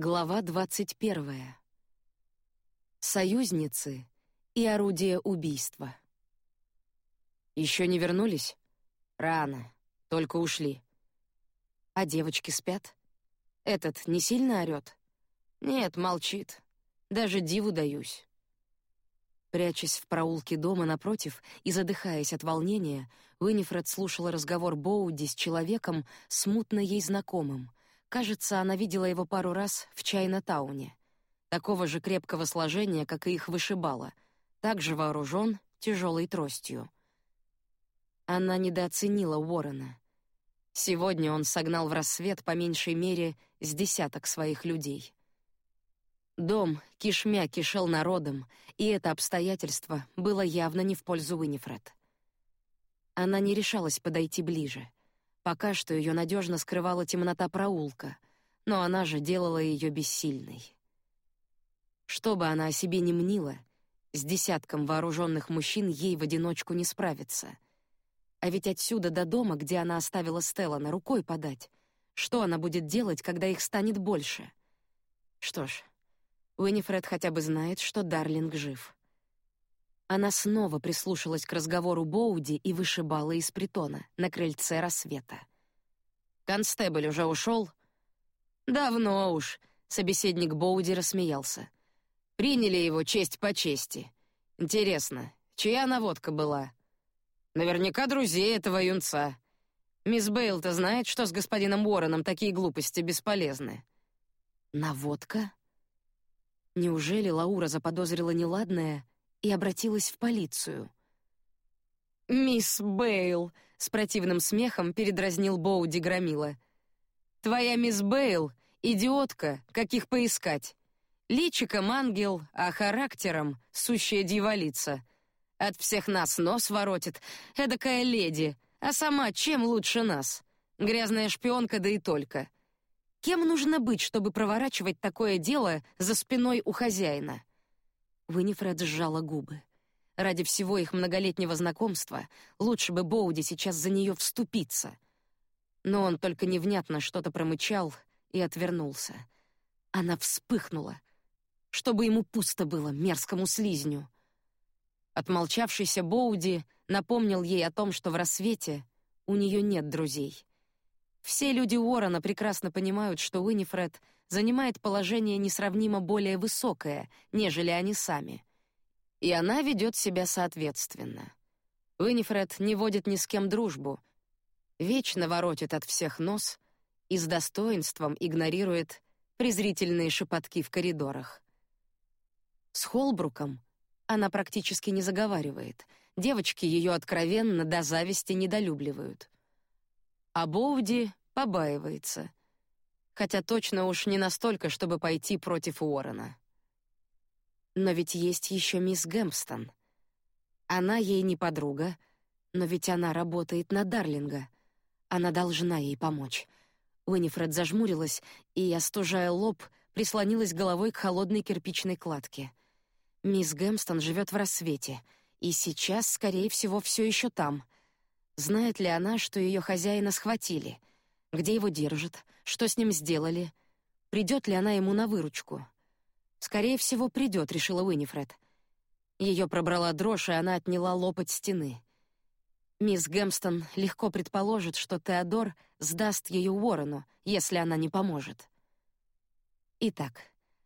Глава двадцать первая. Союзницы и орудие убийства. Еще не вернулись? Рано, только ушли. А девочки спят? Этот не сильно орет? Нет, молчит. Даже диву даюсь. Прячась в проулке дома напротив и задыхаясь от волнения, Уинифред слушала разговор Боуди с человеком, смутно ей знакомым. Кажется, она видела его пару раз в Чайна-тауне. Такого же крепкого сложения, как и их вышибала, также вооружен тяжелой тростью. Она недооценила Уоррена. Сегодня он согнал в рассвет по меньшей мере с десяток своих людей. Дом кишмя кишел народом, и это обстоятельство было явно не в пользу Уинифред. Она не решалась подойти ближе. Пока что ее надежно скрывала темнота проулка, но она же делала ее бессильной. Что бы она о себе ни мнила, с десятком вооруженных мужчин ей в одиночку не справиться — а ведь отсюда до дома, где она оставила Стеллана, рукой подать. Что она будет делать, когда их станет больше? Что ж, Уинифред хотя бы знает, что Дарлинг жив. Она снова прислушалась к разговору Боуди и вышибала из притона на крыльце рассвета. Констебль уже ушел. Давно уж. Собеседник Боуди рассмеялся. Приняли его честь по чести. Интересно, чья наводка была? Наверняка друзей этого юнца. Мисс Бейл-то знает, что с господином Уорреном такие глупости бесполезны. Наводка? Неужели Лаура заподозрила неладное и обратилась в полицию? Мисс Бейл с противным смехом передразнил Боуди громила. Твоя мисс Бейл идиотка, каких поискать. Личиком ангел, а характером сущая дьяволица — от всех нас нос воротит, эдакая леди, а сама чем лучше нас? Грязная шпионка, да и только. Кем нужно быть, чтобы проворачивать такое дело за спиной у хозяина? Винифред сжала губы. Ради всего их многолетнего знакомства лучше бы Боуди сейчас за нее вступиться. Но он только невнятно что-то промычал и отвернулся. Она вспыхнула, чтобы ему пусто было мерзкому слизню. Отмолчавшийся Боуди напомнил ей о том, что в рассвете у нее нет друзей. Все люди Уоррена прекрасно понимают, что Уинифред занимает положение несравнимо более высокое, нежели они сами, и она ведет себя соответственно. Уинифред не водит ни с кем дружбу, вечно воротит от всех нос и с достоинством игнорирует презрительные шепотки в коридорах. С Холбруком она практически не заговаривает. Девочки ее откровенно до зависти недолюбливают. А Боуди побаивается. Хотя точно уж не настолько, чтобы пойти против Уоррена. Но ведь есть еще мисс Гэмпстон. Она ей не подруга, но ведь она работает на Дарлинга. Она должна ей помочь. Уинифред зажмурилась и, остужая лоб, прислонилась головой к холодной кирпичной кладке — Мисс Гэмстон живет в рассвете, и сейчас, скорее всего, все еще там. Знает ли она, что ее хозяина схватили? Где его держат? Что с ним сделали? Придет ли она ему на выручку? Скорее всего, придет, решила Уинифред. Ее пробрала дрожь, и она отняла лопать стены. Мисс Гэмстон легко предположит, что Теодор сдаст ее Уоррену, если она не поможет. Итак,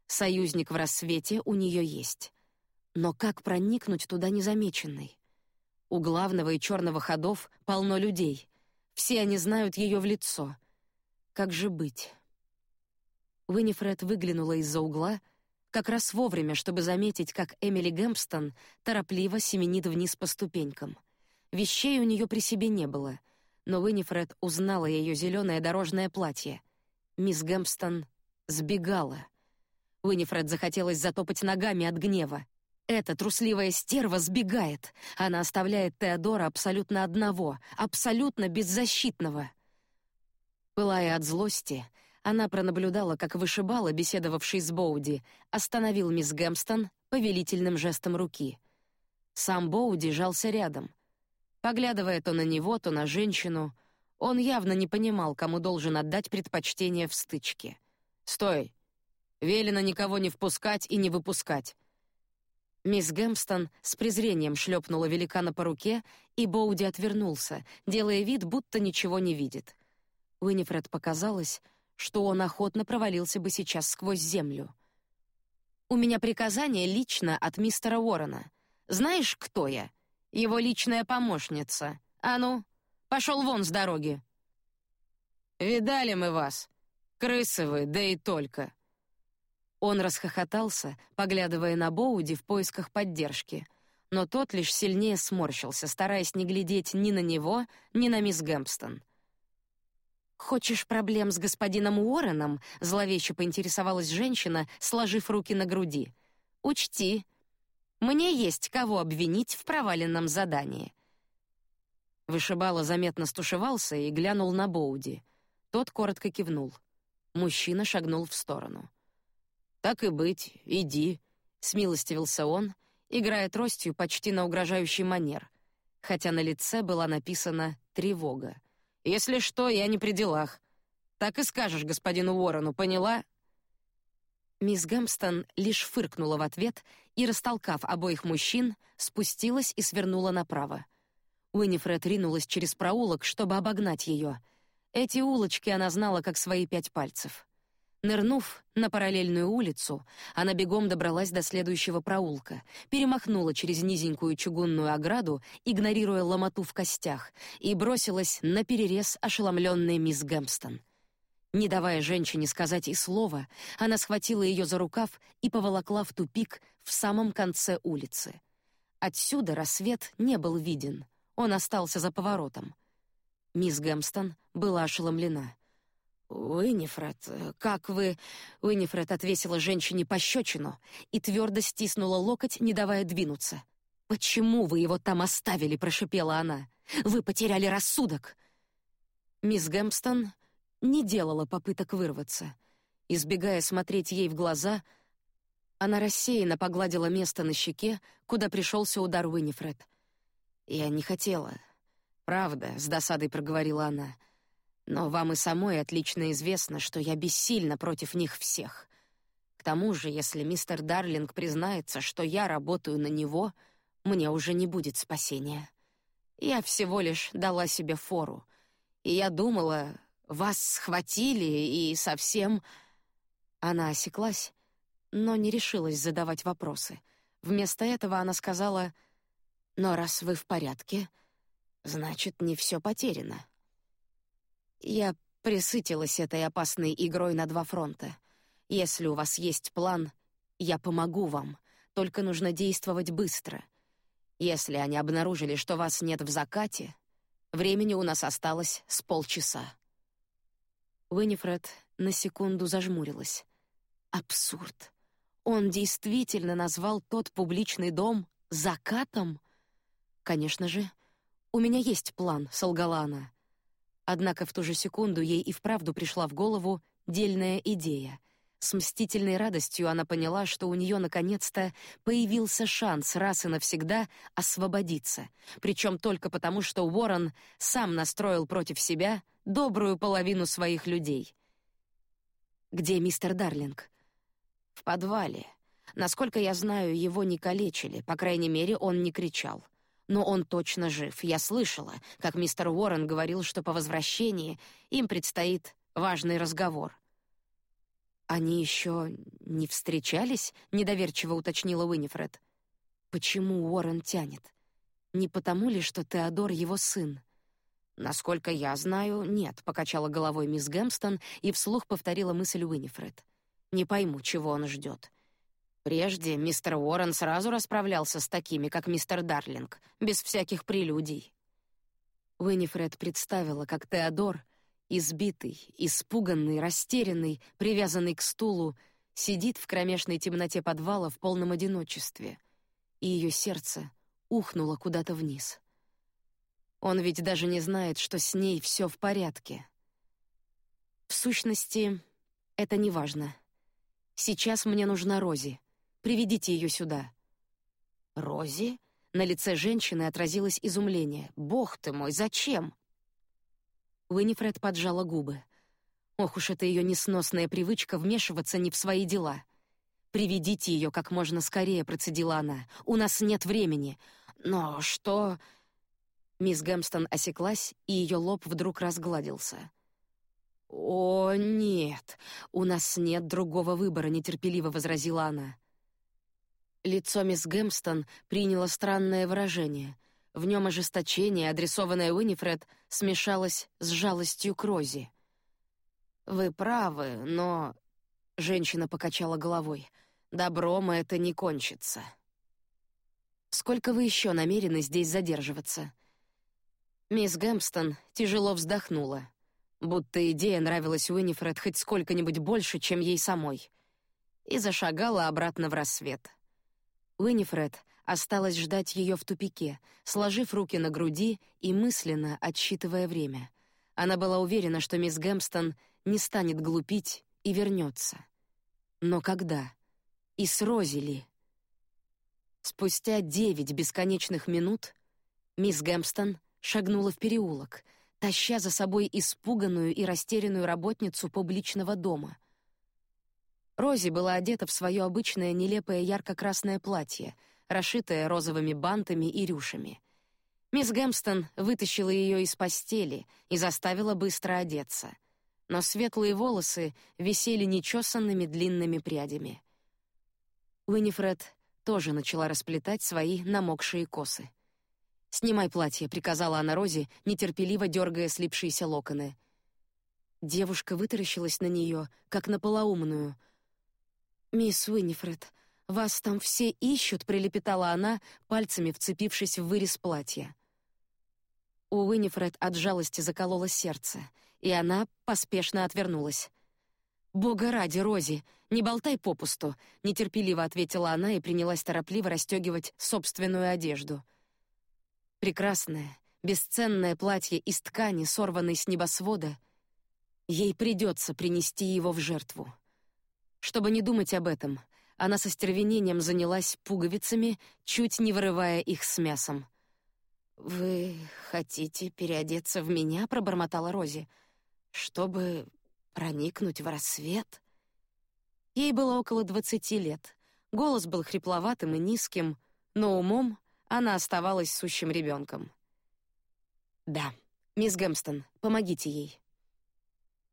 союзник в рассвете у нее есть. Но как проникнуть туда незамеченной? У главного и черного ходов полно людей. Все они знают ее в лицо. Как же быть? Уинифред выглянула из-за угла, как раз вовремя, чтобы заметить, как Эмили Гэмпстон торопливо семенит вниз по ступенькам. Вещей у нее при себе не было, но Уинифред узнала ее зеленое дорожное платье. Мисс Гэмпстон сбегала. Уинифред захотелось затопать ногами от гнева. Эта трусливая стерва сбегает. Она оставляет Теодора абсолютно одного, абсолютно беззащитного. Пылая от злости, она пронаблюдала, как вышибала, беседовавший с Боуди, остановил мисс Гэмстон повелительным жестом руки. Сам Боуди жался рядом. Поглядывая то на него, то на женщину, он явно не понимал, кому должен отдать предпочтение в стычке. «Стой! Велено никого не впускать и не выпускать. Мисс Гэмстон с презрением шлепнула великана по руке, и Боуди отвернулся, делая вид, будто ничего не видит. Уинифред показалось, что он охотно провалился бы сейчас сквозь землю. У меня приказание лично от мистера Уоррена. Знаешь, кто я? Его личная помощница. А ну, пошел вон с дороги. Видали мы вас, крысы вы, да и только. Он расхохотался, поглядывая на Боуди в поисках поддержки, но тот лишь сильнее сморщился, стараясь не глядеть ни на него, ни на мисс Гэмпстон. Хочешь проблем с господином Уорреном? зловеще поинтересовалась женщина, сложив руки на груди. Учти, мне есть кого обвинить в проваленном задании. Вышибала заметно стушевался и глянул на Боуди. Тот коротко кивнул. Мужчина шагнул в сторону. Так и быть, иди, смилостивился он, играя тростью почти на угрожающий манер, хотя на лице была написана тревога. Если что, я не при делах. Так и скажешь господину Уоррену, поняла? Мисс Гэмстон лишь фыркнула в ответ и, растолкав обоих мужчин, спустилась и свернула направо. Уинифред ринулась через проулок, чтобы обогнать ее. Эти улочки она знала как свои пять пальцев. Нырнув на параллельную улицу, она бегом добралась до следующего проулка, перемахнула через низенькую чугунную ограду, игнорируя ломоту в костях, и бросилась на перерез ошеломленной мисс Гэмпстон. Не давая женщине сказать и слова, она схватила ее за рукав и поволокла в тупик в самом конце улицы. Отсюда рассвет не был виден, он остался за поворотом. Мисс Гэмпстон была ошеломлена. Уинифред, как вы? Уинифред отвесила женщине пощечину и твердо стиснула локоть, не давая двинуться. Почему вы его там оставили? прошепела она. Вы потеряли рассудок. Мисс Гэмпстон не делала попыток вырваться, избегая смотреть ей в глаза. Она рассеянно погладила место на щеке, куда пришелся удар Уинифред. Я не хотела, правда, с досадой проговорила она. Но вам и самой отлично известно, что я бессильна против них всех. К тому же, если мистер Дарлинг признается, что я работаю на него, мне уже не будет спасения. Я всего лишь дала себе фору, и я думала, вас схватили и совсем. Она осеклась, но не решилась задавать вопросы. Вместо этого она сказала: "Но раз вы в порядке, значит, не все потеряно". Я присытилась этой опасной игрой на два фронта. Если у вас есть план, я помогу вам. Только нужно действовать быстро. Если они обнаружили, что вас нет в закате, времени у нас осталось с полчаса. Уинифред на секунду зажмурилась. Абсурд. Он действительно назвал тот публичный дом закатом? Конечно же, у меня есть план, солгала она. Однако в ту же секунду ей и вправду пришла в голову дельная идея. С мстительной радостью она поняла, что у нее наконец-то появился шанс раз и навсегда освободиться, причем только потому, что Уоррен сам настроил против себя добрую половину своих людей. Где мистер Дарлинг? В подвале. Насколько я знаю, его не калечили, по крайней мере, он не кричал но он точно жив. Я слышала, как мистер Уоррен говорил, что по возвращении им предстоит важный разговор. Они еще не встречались? недоверчиво уточнила Уинифред. Почему Уоррен тянет? Не потому ли, что Теодор его сын? Насколько я знаю, нет, покачала головой мисс Гэмстон и вслух повторила мысль Уинифред. Не пойму, чего он ждет. Прежде мистер Уоррен сразу расправлялся с такими, как мистер Дарлинг, без всяких прелюдий. Уинифред представила, как Теодор, избитый, испуганный, растерянный, привязанный к стулу, сидит в кромешной темноте подвала в полном одиночестве, и ее сердце ухнуло куда-то вниз. Он ведь даже не знает, что с ней все в порядке. В сущности, это не важно. Сейчас мне нужна Рози. Приведите ее сюда. Рози? На лице женщины отразилось изумление. Бог ты мой, зачем? Уинифред поджала губы. Ох уж эта ее несносная привычка вмешиваться не в свои дела. Приведите ее как можно скорее, процедила она. У нас нет времени. Но что? Мисс Гэмстон осеклась, и ее лоб вдруг разгладился. О нет, у нас нет другого выбора, нетерпеливо возразила она. Лицо мисс Гэмстон приняло странное выражение. В нем ожесточение, адресованное Уинифред, смешалось с жалостью к Рози. Вы правы, но женщина покачала головой. Добром это не кончится. Сколько вы еще намерены здесь задерживаться? Мисс Гэмпстон тяжело вздохнула, будто идея нравилась Уинифред хоть сколько-нибудь больше, чем ей самой, и зашагала обратно в рассвет. Уинифред осталась ждать ее в тупике, сложив руки на груди и мысленно отсчитывая время. Она была уверена, что мисс Гэмпстон не станет глупить и вернется. Но когда? И с Рози ли? Спустя девять бесконечных минут мисс Гэмпстон шагнула в переулок, таща за собой испуганную и растерянную работницу публичного дома. Рози была одета в свое обычное нелепое ярко-красное платье, расшитое розовыми бантами и рюшами. Мисс Гэмпстон вытащила ее из постели и заставила быстро одеться но светлые волосы висели нечесанными длинными прядями. Уинифред тоже начала расплетать свои намокшие косы. «Снимай платье», — приказала она Розе, нетерпеливо дергая слипшиеся локоны. Девушка вытаращилась на нее, как на полоумную. «Мисс Уинифред, вас там все ищут», — прилепетала она, пальцами вцепившись в вырез платья. У Уинифред от жалости закололо сердце — и она поспешно отвернулась. «Бога ради, Рози, не болтай попусту», — нетерпеливо ответила она и принялась торопливо расстегивать собственную одежду. Прекрасное, бесценное платье из ткани, сорванной с небосвода, ей придется принести его в жертву. Чтобы не думать об этом, она со стервенением занялась пуговицами, чуть не вырывая их с мясом. «Вы хотите переодеться в меня?» — пробормотала Рози чтобы проникнуть в рассвет. Ей было около двадцати лет. Голос был хрипловатым и низким, но умом она оставалась сущим ребенком. Да, мисс Гэмстон, помогите ей.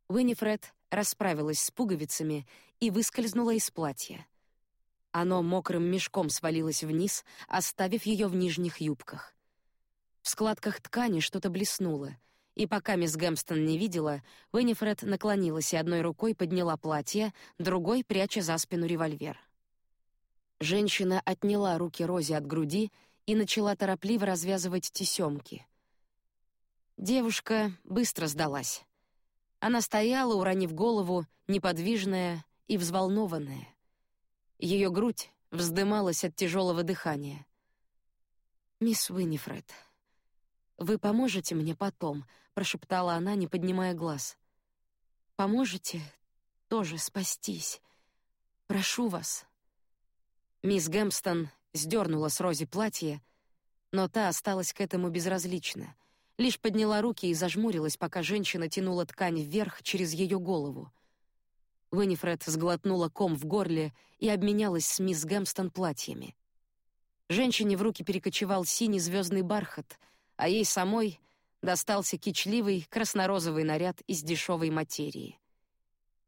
Уинифред расправилась с пуговицами и выскользнула из платья. Оно мокрым мешком свалилось вниз, оставив ее в нижних юбках. В складках ткани что-то блеснуло — и пока мисс Гэмстон не видела, Уинифред наклонилась и одной рукой подняла платье, другой пряча за спину револьвер. Женщина отняла руки Рози от груди и начала торопливо развязывать тесемки. Девушка быстро сдалась. Она стояла, уронив голову, неподвижная и взволнованная. Ее грудь вздымалась от тяжелого дыхания. Мисс Уинифред, вы поможете мне потом, прошептала она, не поднимая глаз. Поможете тоже спастись. Прошу вас. Мисс Гэмстон сдернула с Рози платье, но та осталась к этому безразлична, лишь подняла руки и зажмурилась, пока женщина тянула ткань вверх через ее голову. Винифред сглотнула ком в горле и обменялась с мисс Гэмстон платьями. Женщине в руки перекочевал синий звездный бархат, а ей самой достался кичливый краснорозовый наряд из дешевой материи.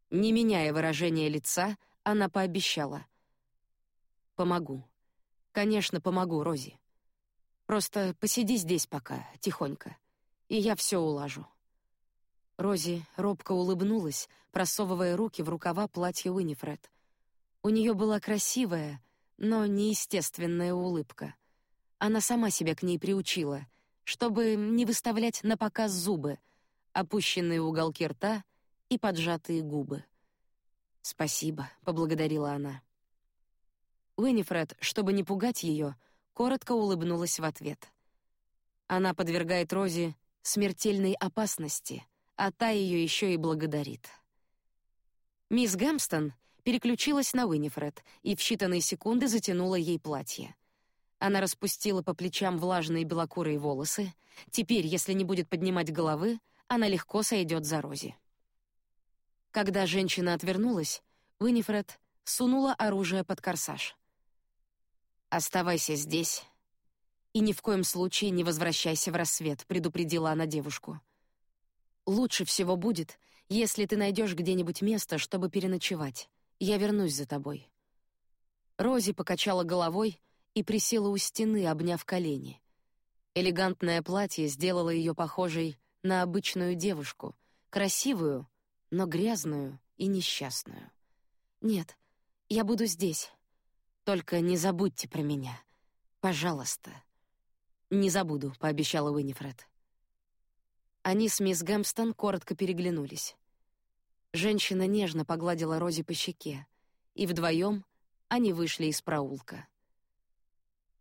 Не меняя выражения лица, она пообещала: "Помогу. Конечно, помогу, Рози. Просто посиди здесь пока, тихонько, и я все улажу". Рози робко улыбнулась, просовывая руки в рукава платья Уинифред. У нее была красивая, но неестественная улыбка. Она сама себя к ней приучила — чтобы не выставлять на показ зубы, опущенные уголки рта и поджатые губы. «Спасибо», — поблагодарила она. Уинифред, чтобы не пугать ее, коротко улыбнулась в ответ. Она подвергает Рози смертельной опасности, а та ее еще и благодарит. Мисс Гэмстон переключилась на Уинифред и в считанные секунды затянула ей платье. Она распустила по плечам влажные белокурые волосы. Теперь, если не будет поднимать головы, она легко сойдет за Рози. Когда женщина отвернулась, Уинифред сунула оружие под корсаж. Оставайся здесь и ни в коем случае не возвращайся в рассвет, предупредила она девушку. Лучше всего будет, если ты найдешь где-нибудь место, чтобы переночевать. Я вернусь за тобой. Рози покачала головой и присела у стены, обняв колени. Элегантное платье сделало ее похожей на обычную девушку, красивую, но грязную и несчастную. Нет, я буду здесь. Только не забудьте про меня, пожалуйста. Не забуду, пообещала Уинифред. Они с мисс Гэмстон коротко переглянулись. Женщина нежно погладила Рози по щеке, и вдвоем они вышли из проулка.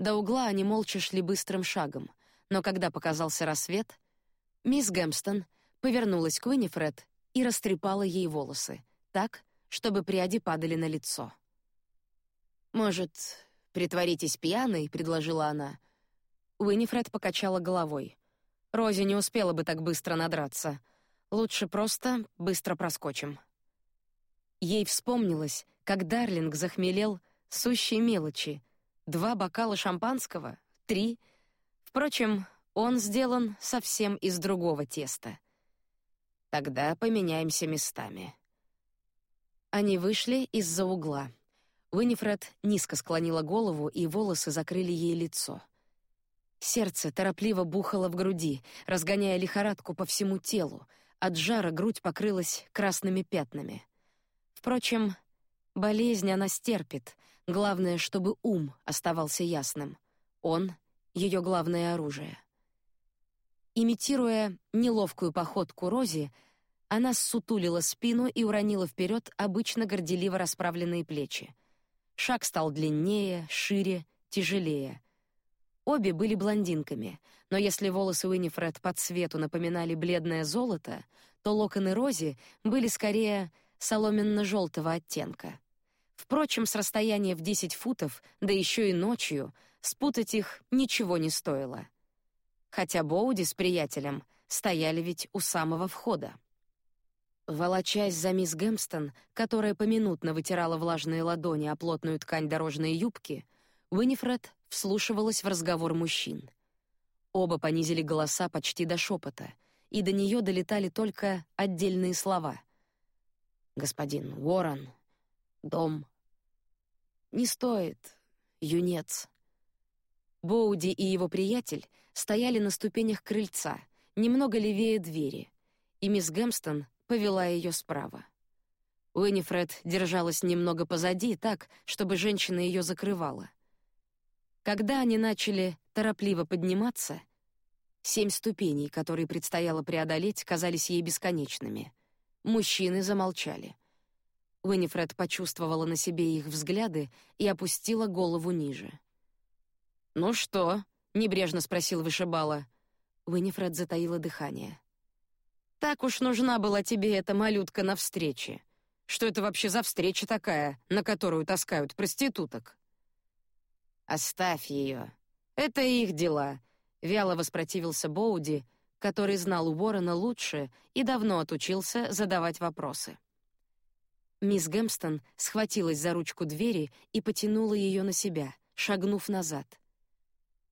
До угла они молча шли быстрым шагом, но когда показался рассвет, мисс Гэмстон повернулась к Уинифред и растрепала ей волосы, так, чтобы пряди падали на лицо. «Может, притворитесь пьяной?» — предложила она. Уинифред покачала головой. Рози не успела бы так быстро надраться. Лучше просто быстро проскочим. Ей вспомнилось, как Дарлинг захмелел сущей мелочи. Два бокала шампанского, три. Впрочем, он сделан совсем из другого теста. Тогда поменяемся местами. Они вышли из-за угла. Уинифред низко склонила голову, и волосы закрыли ей лицо. Сердце торопливо бухало в груди, разгоняя лихорадку по всему телу. От жара грудь покрылась красными пятнами. Впрочем, болезнь она стерпит. Главное, чтобы ум оставался ясным. Он — ее главное оружие. Имитируя неловкую походку Рози, она ссутулила спину и уронила вперед обычно горделиво расправленные плечи. Шаг стал длиннее, шире, тяжелее. Обе были блондинками, но если волосы Уинифред по цвету напоминали бледное золото, то локоны Рози были скорее соломенно-желтого оттенка. Впрочем, с расстояния в 10 футов, да еще и ночью, спутать их ничего не стоило. Хотя Боуди с приятелем стояли ведь у самого входа. Волочась за мисс Гэмстон, которая поминутно вытирала влажные ладони о плотную ткань дорожной юбки, Уинифред вслушивалась в разговор мужчин. Оба понизили голоса почти до шепота, и до нее долетали только отдельные слова. «Господин Уоррен, дом...» «Не стоит, юнец...» Боуди и его приятель стояли на ступенях крыльца, немного левее двери, и мисс Гэмстон повела ее справа. Уинифред держалась немного позади, так, чтобы женщина ее закрывала. Когда они начали торопливо подниматься, семь ступеней, которые предстояло преодолеть, казались ей бесконечными. Мужчины замолчали. Уинифред почувствовала на себе их взгляды и опустила голову ниже. «Ну что?» — небрежно спросил вышибала. Уинифред затаила дыхание. Так уж нужна была тебе эта малютка на встрече. Что это вообще за встреча такая, на которую таскают проституток? Оставь ее. Это их дела. Вяло воспротивился Боуди, который знал у Ворона лучше и давно отучился задавать вопросы. Мисс Гэмстон схватилась за ручку двери и потянула ее на себя, шагнув назад.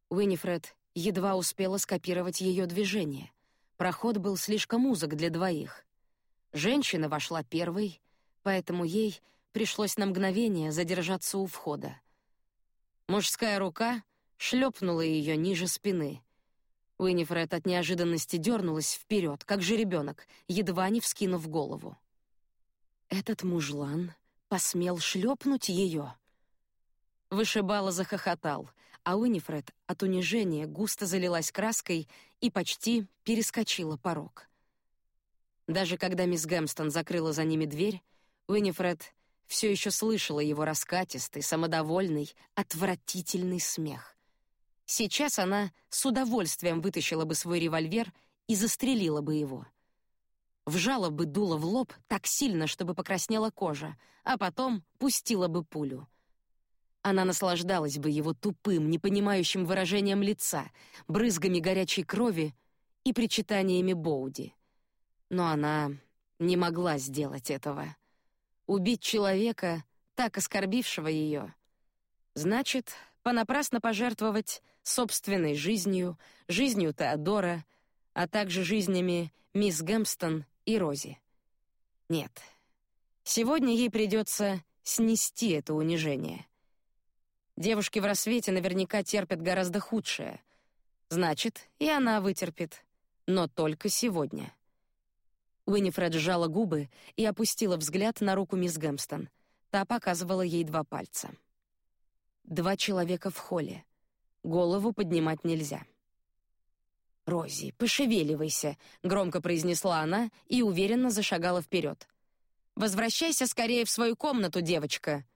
Уинифред едва успела скопировать ее движение. Проход был слишком узок для двоих. Женщина вошла первой, поэтому ей пришлось на мгновение задержаться у входа. Мужская рука шлепнула ее ниже спины. Уинифред от неожиданности дернулась вперед, как жеребенок, едва не вскинув голову. Этот мужлан посмел шлепнуть ее. Вышибала захохотал, а Уинифред от унижения густо залилась краской и почти перескочила порог. Даже когда мисс Гэмстон закрыла за ними дверь, Уинифред все еще слышала его раскатистый, самодовольный, отвратительный смех. Сейчас она с удовольствием вытащила бы свой револьвер и застрелила бы его. Вжала бы дуло в лоб так сильно, чтобы покраснела кожа, а потом пустила бы пулю — она наслаждалась бы его тупым, непонимающим выражением лица, брызгами горячей крови и причитаниями Боуди. Но она не могла сделать этого. Убить человека, так оскорбившего ее, значит, понапрасно пожертвовать собственной жизнью, жизнью Теодора, а также жизнями мисс Гэмстон и Рози. Нет, сегодня ей придется снести это унижение. Девушки в рассвете наверняка терпят гораздо худшее. Значит, и она вытерпит, но только сегодня. Уинифред сжала губы и опустила взгляд на руку мисс Гэмстон. Та показывала ей два пальца. Два человека в холле. Голову поднимать нельзя. Рози, пошевеливайся, громко произнесла она и уверенно зашагала вперед. Возвращайся скорее в свою комнату, девочка.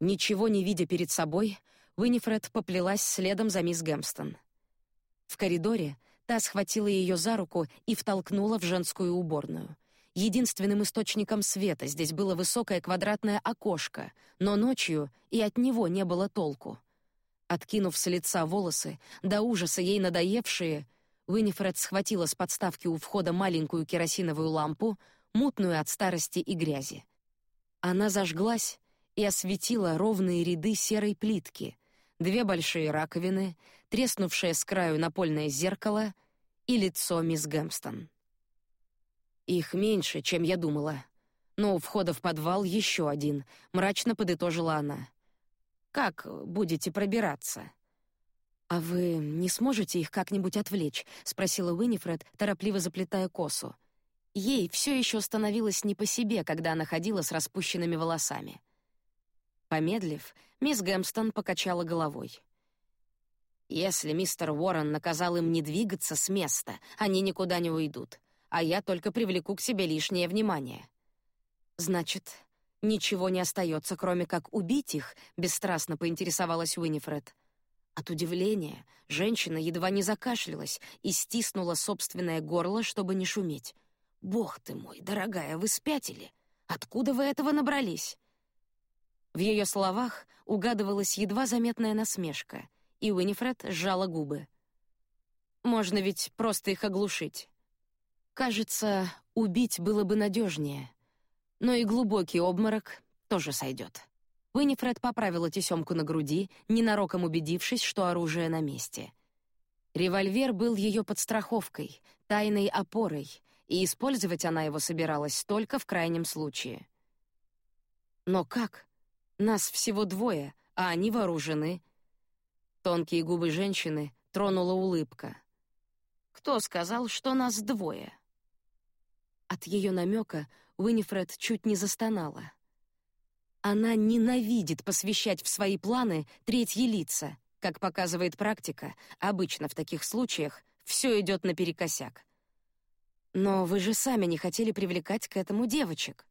Ничего не видя перед собой, Уинифред поплелась следом за мисс Гэмстон. В коридоре Та схватила ее за руку и втолкнула в женскую уборную. Единственным источником света здесь было высокое квадратное окошко, но ночью и от него не было толку. Откинув с лица волосы, до ужаса ей надоевшие, Уинифред схватила с подставки у входа маленькую керосиновую лампу, мутную от старости и грязи. Она зажглась и осветила ровные ряды серой плитки, две большие раковины, треснувшее с краю напольное зеркало и лицо мисс Гэмстон. Их меньше, чем я думала. Но у входа в подвал еще один, мрачно подытожила она. Как будете пробираться? А вы не сможете их как-нибудь отвлечь? спросила Уинифред, торопливо заплетая косу. Ей все еще становилось не по себе, когда она ходила с распущенными волосами. Помедлив, мисс Гэмстон покачала головой. Если мистер Уоррен наказал им не двигаться с места, они никуда не уйдут, а я только привлеку к себе лишнее внимание. Значит, ничего не остается, кроме как убить их, бесстрастно поинтересовалась Уинифред. От удивления женщина едва не закашлялась и стиснула собственное горло, чтобы не шуметь. Бог ты мой, дорогая, вы спятили? Откуда вы этого набрались? В ее словах угадывалась едва заметная насмешка, и Уинифред сжала губы. Можно ведь просто их оглушить. Кажется, убить было бы надежнее, но и глубокий обморок тоже сойдет. Уинифред поправила тесемку на груди, ненароком убедившись, что оружие на месте. Револьвер был ее подстраховкой, тайной опорой, и использовать она его собиралась только в крайнем случае. Но как? Нас всего двое, а они вооружены. Тонкие губы женщины тронула улыбка. Кто сказал, что нас двое? От ее намека Уинифред чуть не застонала. Она ненавидит посвящать в свои планы третьи лица. Как показывает практика, обычно в таких случаях все идет наперекосяк. Но вы же сами не хотели привлекать к этому девочек.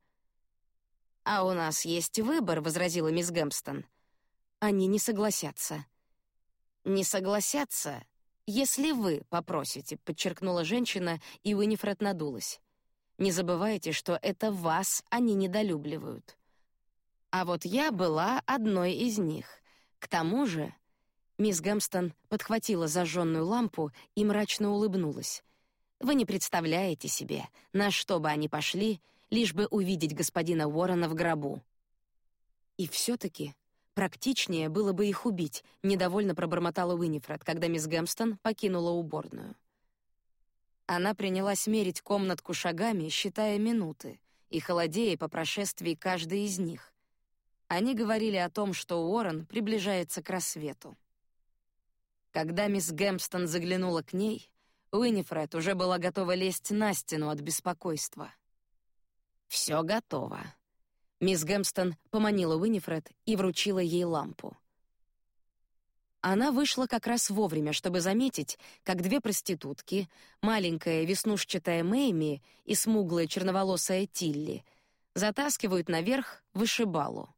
А у нас есть выбор, возразила мисс Гэмпстон. Они не согласятся. Не согласятся, если вы попросите, подчеркнула женщина, и Уинифред надулась. Не забывайте, что это вас они недолюбливают. А вот я была одной из них. К тому же, мисс Гэмстон подхватила зажженную лампу и мрачно улыбнулась. Вы не представляете себе, на что бы они пошли, лишь бы увидеть господина Уоррена в гробу. И все-таки практичнее было бы их убить, недовольно пробормотала Уинифред, когда мисс Гэмстон покинула уборную. Она принялась мерить комнатку шагами, считая минуты, и холодея по прошествии каждой из них. Они говорили о том, что Уоррен приближается к рассвету. Когда мисс Гэмстон заглянула к ней, Уинифред уже была готова лезть на стену от беспокойства. Все готово. Мисс Гэмстон поманила Уинифред и вручила ей лампу. Она вышла как раз вовремя, чтобы заметить, как две проститутки, маленькая веснушчатая Мэйми и смуглая черноволосая Тилли, затаскивают наверх вышибалу.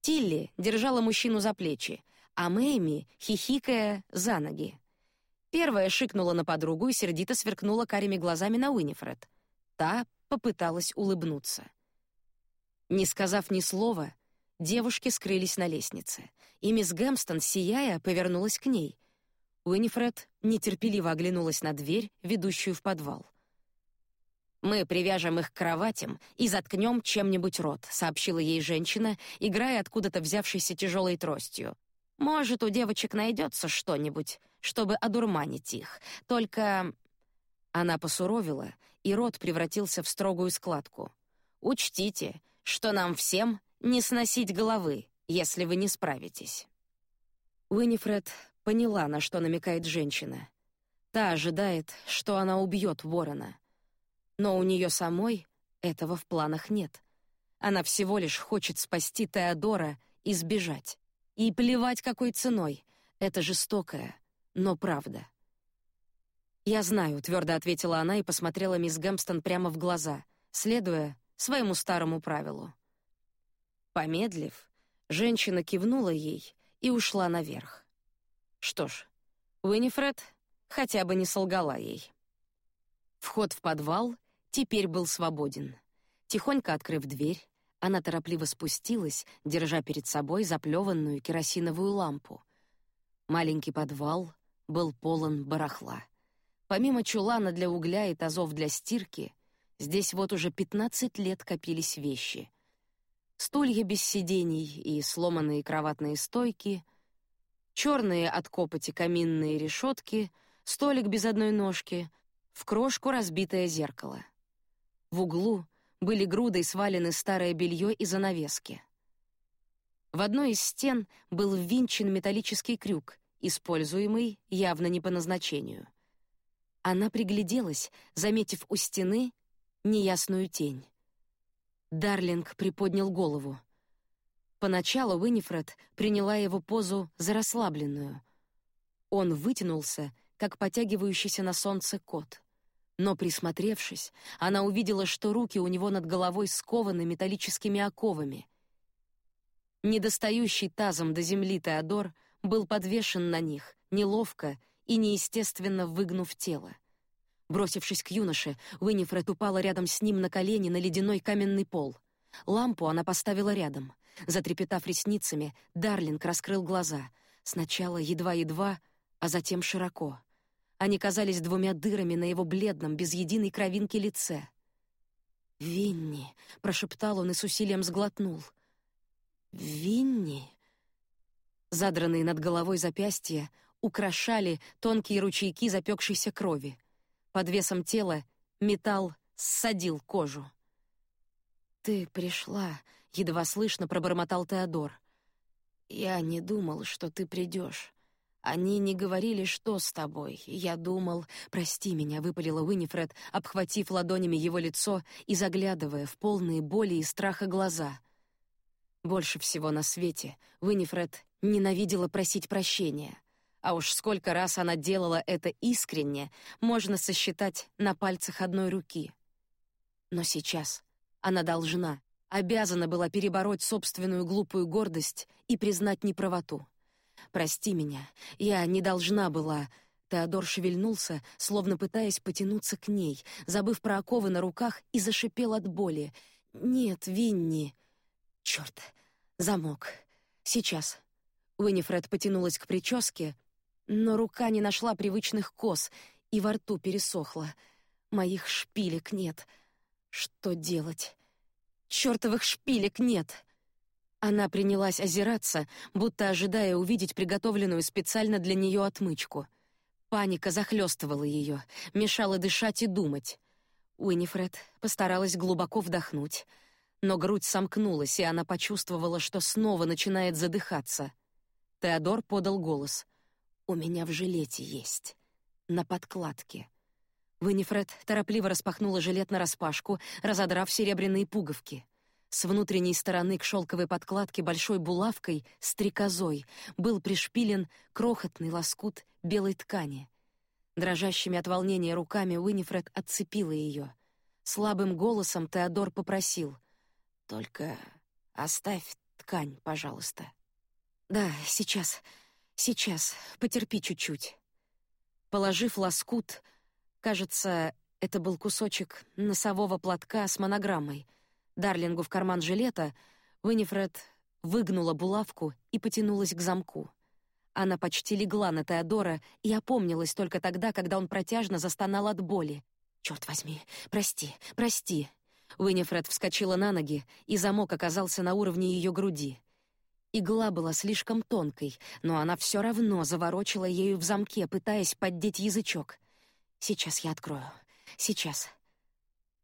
Тилли держала мужчину за плечи, а Мэйми, хихикая, за ноги. Первая шикнула на подругу и сердито сверкнула карими глазами на Уинифред. Та попыталась улыбнуться. Не сказав ни слова, девушки скрылись на лестнице, и мисс Гэмстон, сияя, повернулась к ней. Уинифред нетерпеливо оглянулась на дверь, ведущую в подвал. Мы привяжем их к кроватям и заткнем чем-нибудь рот, сообщила ей женщина, играя откуда-то взявшейся тяжелой тростью. Может, у девочек найдется что-нибудь, чтобы одурманить их. Только она посуровила, и рот превратился в строгую складку. Учтите, что нам всем не сносить головы, если вы не справитесь. Уинифред поняла, на что намекает женщина. Та ожидает, что она убьет ворона, но у нее самой этого в планах нет. Она всего лишь хочет спасти Теодора и сбежать. И плевать какой ценой. Это жестокая, но правда. Я знаю, твердо ответила она и посмотрела мисс Гэмпстон прямо в глаза, следуя своему старому правилу. Помедлив, женщина кивнула ей и ушла наверх. Что ж, Уинифред хотя бы не солгала ей. Вход в подвал теперь был свободен. Тихонько открыв дверь, она торопливо спустилась, держа перед собой заплеванную керосиновую лампу. Маленький подвал был полон барахла. Помимо чулана для угля и тазов для стирки, здесь вот уже пятнадцать лет копились вещи. Стулья без сидений и сломанные кроватные стойки, черные от копоти каминные решетки, столик без одной ножки, в крошку разбитое зеркало. В углу были грудой свалены старое белье и занавески. В одной из стен был ввинчен металлический крюк, используемый явно не по назначению. Она пригляделась, заметив у стены неясную тень. Дарлинг приподнял голову. Поначалу Уинифред приняла его позу за расслабленную. Он вытянулся, как потягивающийся на солнце кот. Но присмотревшись, она увидела, что руки у него над головой скованы металлическими оковами. Недостающий тазом до земли Теодор был подвешен на них, неловко и неестественно выгнув тело. Бросившись к юноше, Уинифред упала рядом с ним на колени на ледяной каменный пол. Лампу она поставила рядом. Затрепетав ресницами, Дарлинг раскрыл глаза. Сначала едва-едва, а затем широко. Они казались двумя дырами на его бледном, без единой кровинки лице. «Винни», — прошептал он и с усилием сглотнул. «Винни?» Задранные над головой запястья украшали тонкие ручейки запекшейся крови. Под весом тела металл ссадил кожу. «Ты пришла», — едва слышно пробормотал Теодор. «Я не думал, что ты придешь. Они не говорили, что с тобой. Я думал, прости меня, выпалила Уинифред, обхватив ладонями его лицо и заглядывая в полные боли и страха глаза. Больше всего на свете Уинифред ненавидела просить прощения. А уж сколько раз она делала это искренне, можно сосчитать на пальцах одной руки. Но сейчас она должна, обязана была перебороть собственную глупую гордость и признать неправоту. Прости меня, я не должна была. Теодор шевельнулся, словно пытаясь потянуться к ней, забыв про оковы на руках и зашипел от боли. Нет, Винни. Черт, замок. Сейчас. Уинифред потянулась к прическе, но рука не нашла привычных кос, и во рту пересохло. Моих шпилек нет. Что делать? Чёртовых шпилек нет. Она принялась озираться, будто ожидая увидеть приготовленную специально для нее отмычку. Паника захлестывала ее, мешала дышать и думать. Уинифред постаралась глубоко вдохнуть, но грудь сомкнулась, и она почувствовала, что снова начинает задыхаться. Теодор подал голос: "У меня в жилете есть, на подкладке". Уинифред торопливо распахнула жилет на распашку, разодрав серебряные пуговки. С внутренней стороны к шелковой подкладке большой булавкой, стрекозой, был пришпилен крохотный лоскут белой ткани. Дрожащими от волнения руками Уинифред отцепила ее. Слабым голосом Теодор попросил: "Только оставь ткань, пожалуйста". "Да, сейчас. Сейчас. Потерпи чуть-чуть". Положив лоскут, кажется, это был кусочек носового платка с монограммой, Дарлингу в карман жилета, Уинифред выгнула булавку и потянулась к замку. Она почти легла на Теодора и опомнилась только тогда, когда он протяжно застонал от боли. Черт возьми, прости, прости. Уинифред вскочила на ноги, и замок оказался на уровне ее груди. Игла была слишком тонкой, но она все равно заворочила ею в замке, пытаясь поддеть язычок. Сейчас я открою. Сейчас.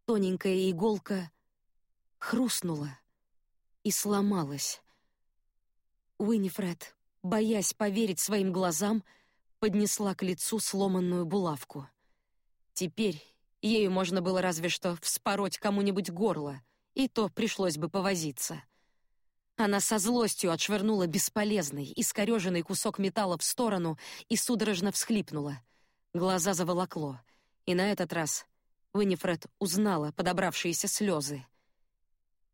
Тоненькая иголка хрустнула и сломалась. Уинифред, боясь поверить своим глазам, поднесла к лицу сломанную булавку. Теперь ею можно было разве что вспороть кому-нибудь горло, и то пришлось бы повозиться. Она со злостью отшвырнула бесполезный, искореженный кусок металла в сторону и судорожно всхлипнула. Глаза заволокло, и на этот раз Уинифред узнала подобравшиеся слезы.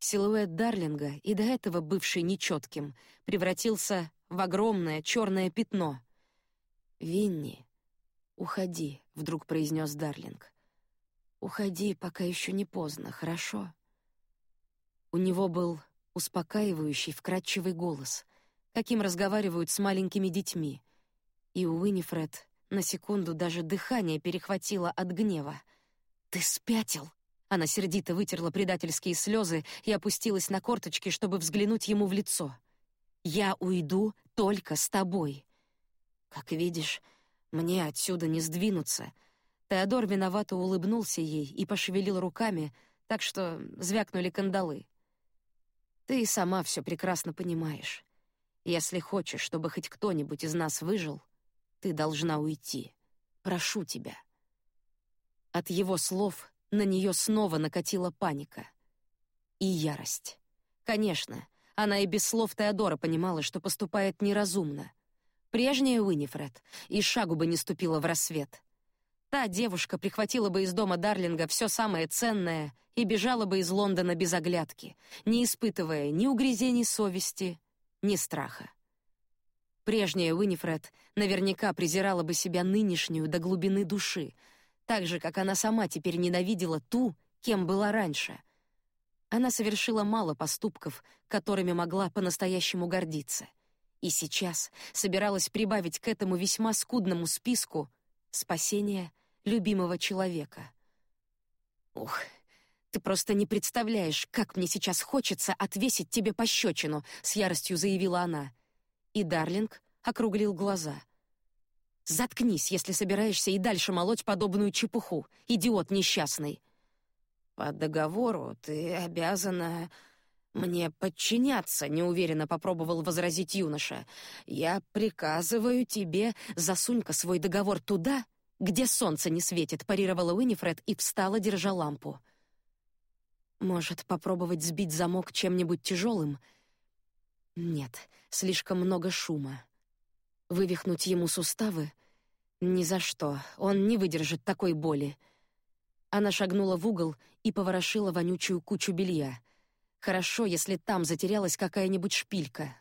Силуэт Дарлинга, и до этого бывший нечетким, превратился в огромное черное пятно. «Винни, уходи», — вдруг произнес Дарлинг. «Уходи, пока еще не поздно, хорошо?» У него был успокаивающий, вкрадчивый голос, каким разговаривают с маленькими детьми. И у Уинифред на секунду даже дыхание перехватило от гнева. «Ты спятил!» Она сердито вытерла предательские слезы и опустилась на корточки, чтобы взглянуть ему в лицо. «Я уйду только с тобой. Как видишь, мне отсюда не сдвинуться». Теодор виновато улыбнулся ей и пошевелил руками, так что звякнули кандалы. Ты и сама все прекрасно понимаешь. Если хочешь, чтобы хоть кто-нибудь из нас выжил, ты должна уйти. Прошу тебя. От его слов на нее снова накатила паника и ярость. Конечно, она и без слов Теодора понимала, что поступает неразумно. Прежняя Уинифред и шагу бы не ступила в рассвет. Та девушка прихватила бы из дома Дарлинга все самое ценное и бежала бы из Лондона без оглядки, не испытывая ни угрызений совести, ни страха. Прежняя Уинифред наверняка презирала бы себя нынешнюю до глубины души, так же, как она сама теперь ненавидела ту, кем была раньше. Она совершила мало поступков, которыми могла по-настоящему гордиться, и сейчас собиралась прибавить к этому весьма скудному списку спасение любимого человека. Ух, ты просто не представляешь, как мне сейчас хочется отвесить тебе пощечину, с яростью заявила она. И Дарлинг округлил глаза. Заткнись, если собираешься и дальше молоть подобную чепуху, идиот несчастный. По договору ты обязана мне подчиняться, неуверенно попробовал возразить юноша. Я приказываю тебе, засунь-ка свой договор туда, где солнце не светит, парировала Уинифред и встала, держа лампу. Может, попробовать сбить замок чем-нибудь тяжелым? Нет, слишком много шума. Вывихнуть ему суставы? Ни за что, он не выдержит такой боли. Она шагнула в угол и поворошила вонючую кучу белья. Хорошо, если там затерялась какая-нибудь шпилька.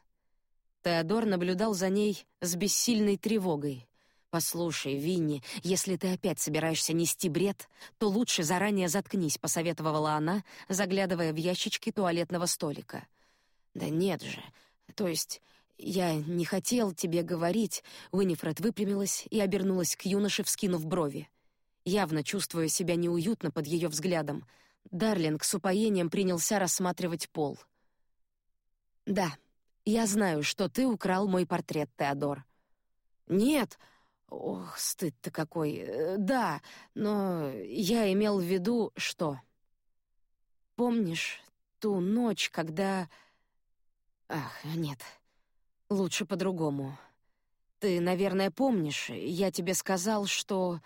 Теодор наблюдал за ней с бессильной тревогой. Послушай, Винни, если ты опять собираешься нести бред, то лучше заранее заткнись, посоветовала она, заглядывая в ящички туалетного столика. Да нет же, то есть я не хотел тебе говорить. Уинифред выпрямилась и обернулась к юноше, вскинув брови, явно чувствуя себя неуютно под ее взглядом. Дарлинг с упоением принялся рассматривать пол. Да, я знаю, что ты украл мой портрет, Теодор. Нет. Ох, стыд-то какой. Э, да, но я имел в виду, что... Помнишь ту ночь, когда... Ах, нет, лучше по-другому. Ты, наверное, помнишь, я тебе сказал, что...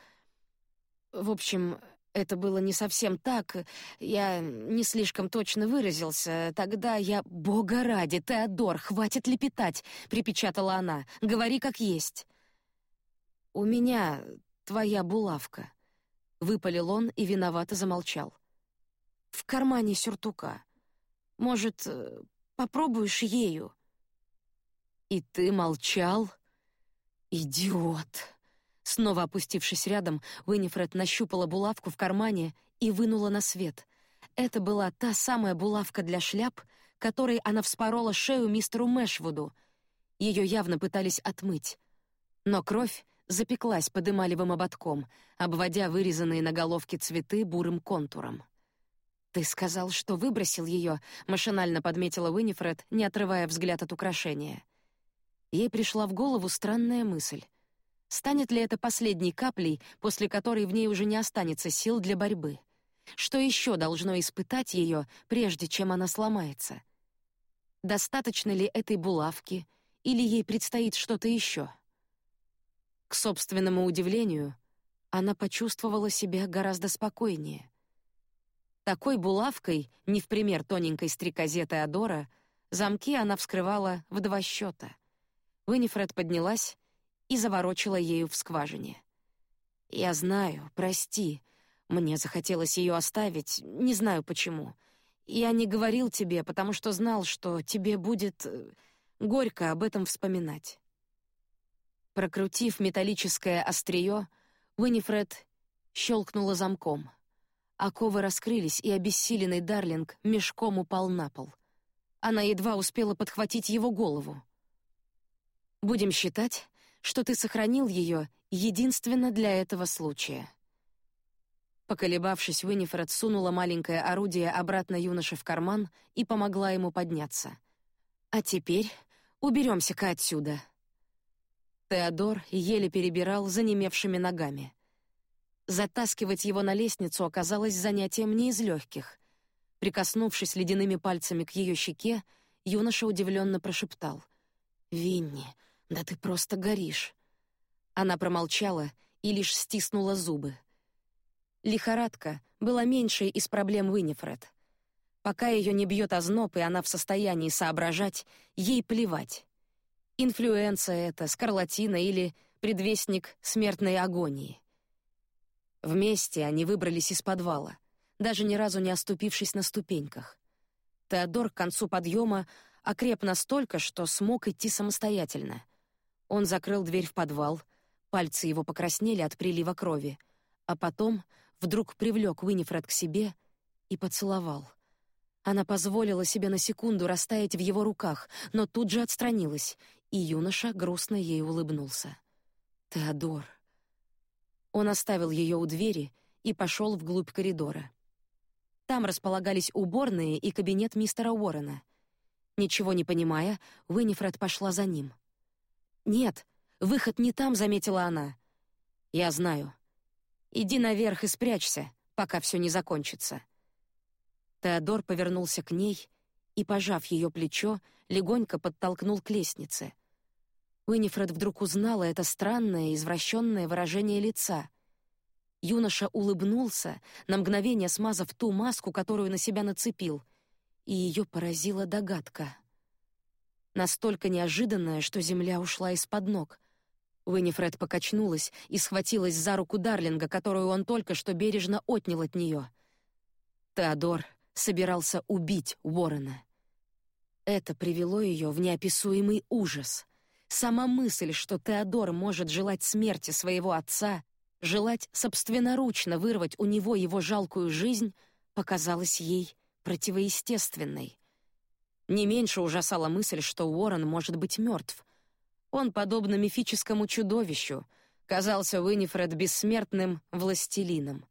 В общем, это было не совсем так. Я не слишком точно выразился. Тогда я... Бога ради, Теодор, хватит лепетать, припечатала она. Говори как есть. У меня твоя булавка. Выпалил он и виновато замолчал. В кармане сюртука. Может, попробуешь ею? И ты молчал? Идиот! Снова опустившись рядом, Уинифред нащупала булавку в кармане и вынула на свет. Это была та самая булавка для шляп, которой она вспорола шею мистеру Мэшвуду. Ее явно пытались отмыть, но кровь запеклась под эмалевым ободком, обводя вырезанные на головке цветы бурым контуром. «Ты сказал, что выбросил ее», — машинально подметила Уинифред, не отрывая взгляд от украшения. Ей пришла в голову странная мысль. Станет ли это последней каплей, после которой в ней уже не останется сил для борьбы? Что еще должно испытать ее, прежде чем она сломается? Достаточно ли этой булавки, или ей предстоит что-то еще? К собственному удивлению, она почувствовала себя гораздо спокойнее. Такой булавкой, не в пример тоненькой стрекозе Теодора, замки она вскрывала в два счета. Винифред поднялась и заворочила ею в скважине. «Я знаю, прости. Мне захотелось ее оставить, не знаю почему. Я не говорил тебе, потому что знал, что тебе будет э, горько об этом вспоминать». Прокрутив металлическое острие, Уинифред щелкнула замком. Оковы раскрылись, и обессиленный Дарлинг мешком упал на пол. Она едва успела подхватить его голову. Будем считать, что ты сохранил ее единственно для этого случая. Поколебавшись, Уинифред сунула маленькое орудие обратно юноше в карман и помогла ему подняться. А теперь уберемся-ка отсюда. Теодор еле перебирал занемевшими ногами. Затаскивать его на лестницу оказалось занятием не из легких. Прикоснувшись ледяными пальцами к ее щеке, юноша удивленно прошептал: "Винни, да ты просто горишь". Она промолчала и лишь стиснула зубы. Лихорадка была меньшей из проблем Уинифред. Пока ее не бьет озноб и она в состоянии соображать, ей плевать. Инфлюенция это, скарлатина или предвестник смертной агонии. Вместе они выбрались из подвала, даже ни разу не оступившись на ступеньках. Теодор к концу подъема окреп настолько, что смог идти самостоятельно. Он закрыл дверь в подвал, пальцы его покраснели от прилива крови, а потом вдруг привлек Уинифред к себе и поцеловал. Она позволила себе на секунду растаять в его руках, но тут же отстранилась и юноша грустно ей улыбнулся. Теодор. Он оставил ее у двери и пошел вглубь коридора. Там располагались уборные и кабинет мистера Уоррена. Ничего не понимая, Уинифред пошла за ним. Нет, выход не там, заметила она. Я знаю. Иди наверх и спрячься, пока все не закончится. Теодор повернулся к ней и, пожав ее плечо, легонько подтолкнул к лестнице. Уинифред вдруг узнала это странное, извращенное выражение лица. Юноша улыбнулся, на мгновение смазав ту маску, которую на себя нацепил, и ее поразила догадка. Настолько неожиданная, что земля ушла из-под ног. Уинифред покачнулась и схватилась за руку Дарлинга, которую он только что бережно отнял от нее. Теодор собирался убить Уоррена. Это привело ее в неописуемый ужас. Сама мысль, что Теодор может желать смерти своего отца, желать собственноручно вырвать у него его жалкую жизнь, показалась ей противоестественной. Не меньше ужасала мысль, что Уоррен может быть мертв. Он, подобно мифическому чудовищу, казался Уинифред бессмертным властелином.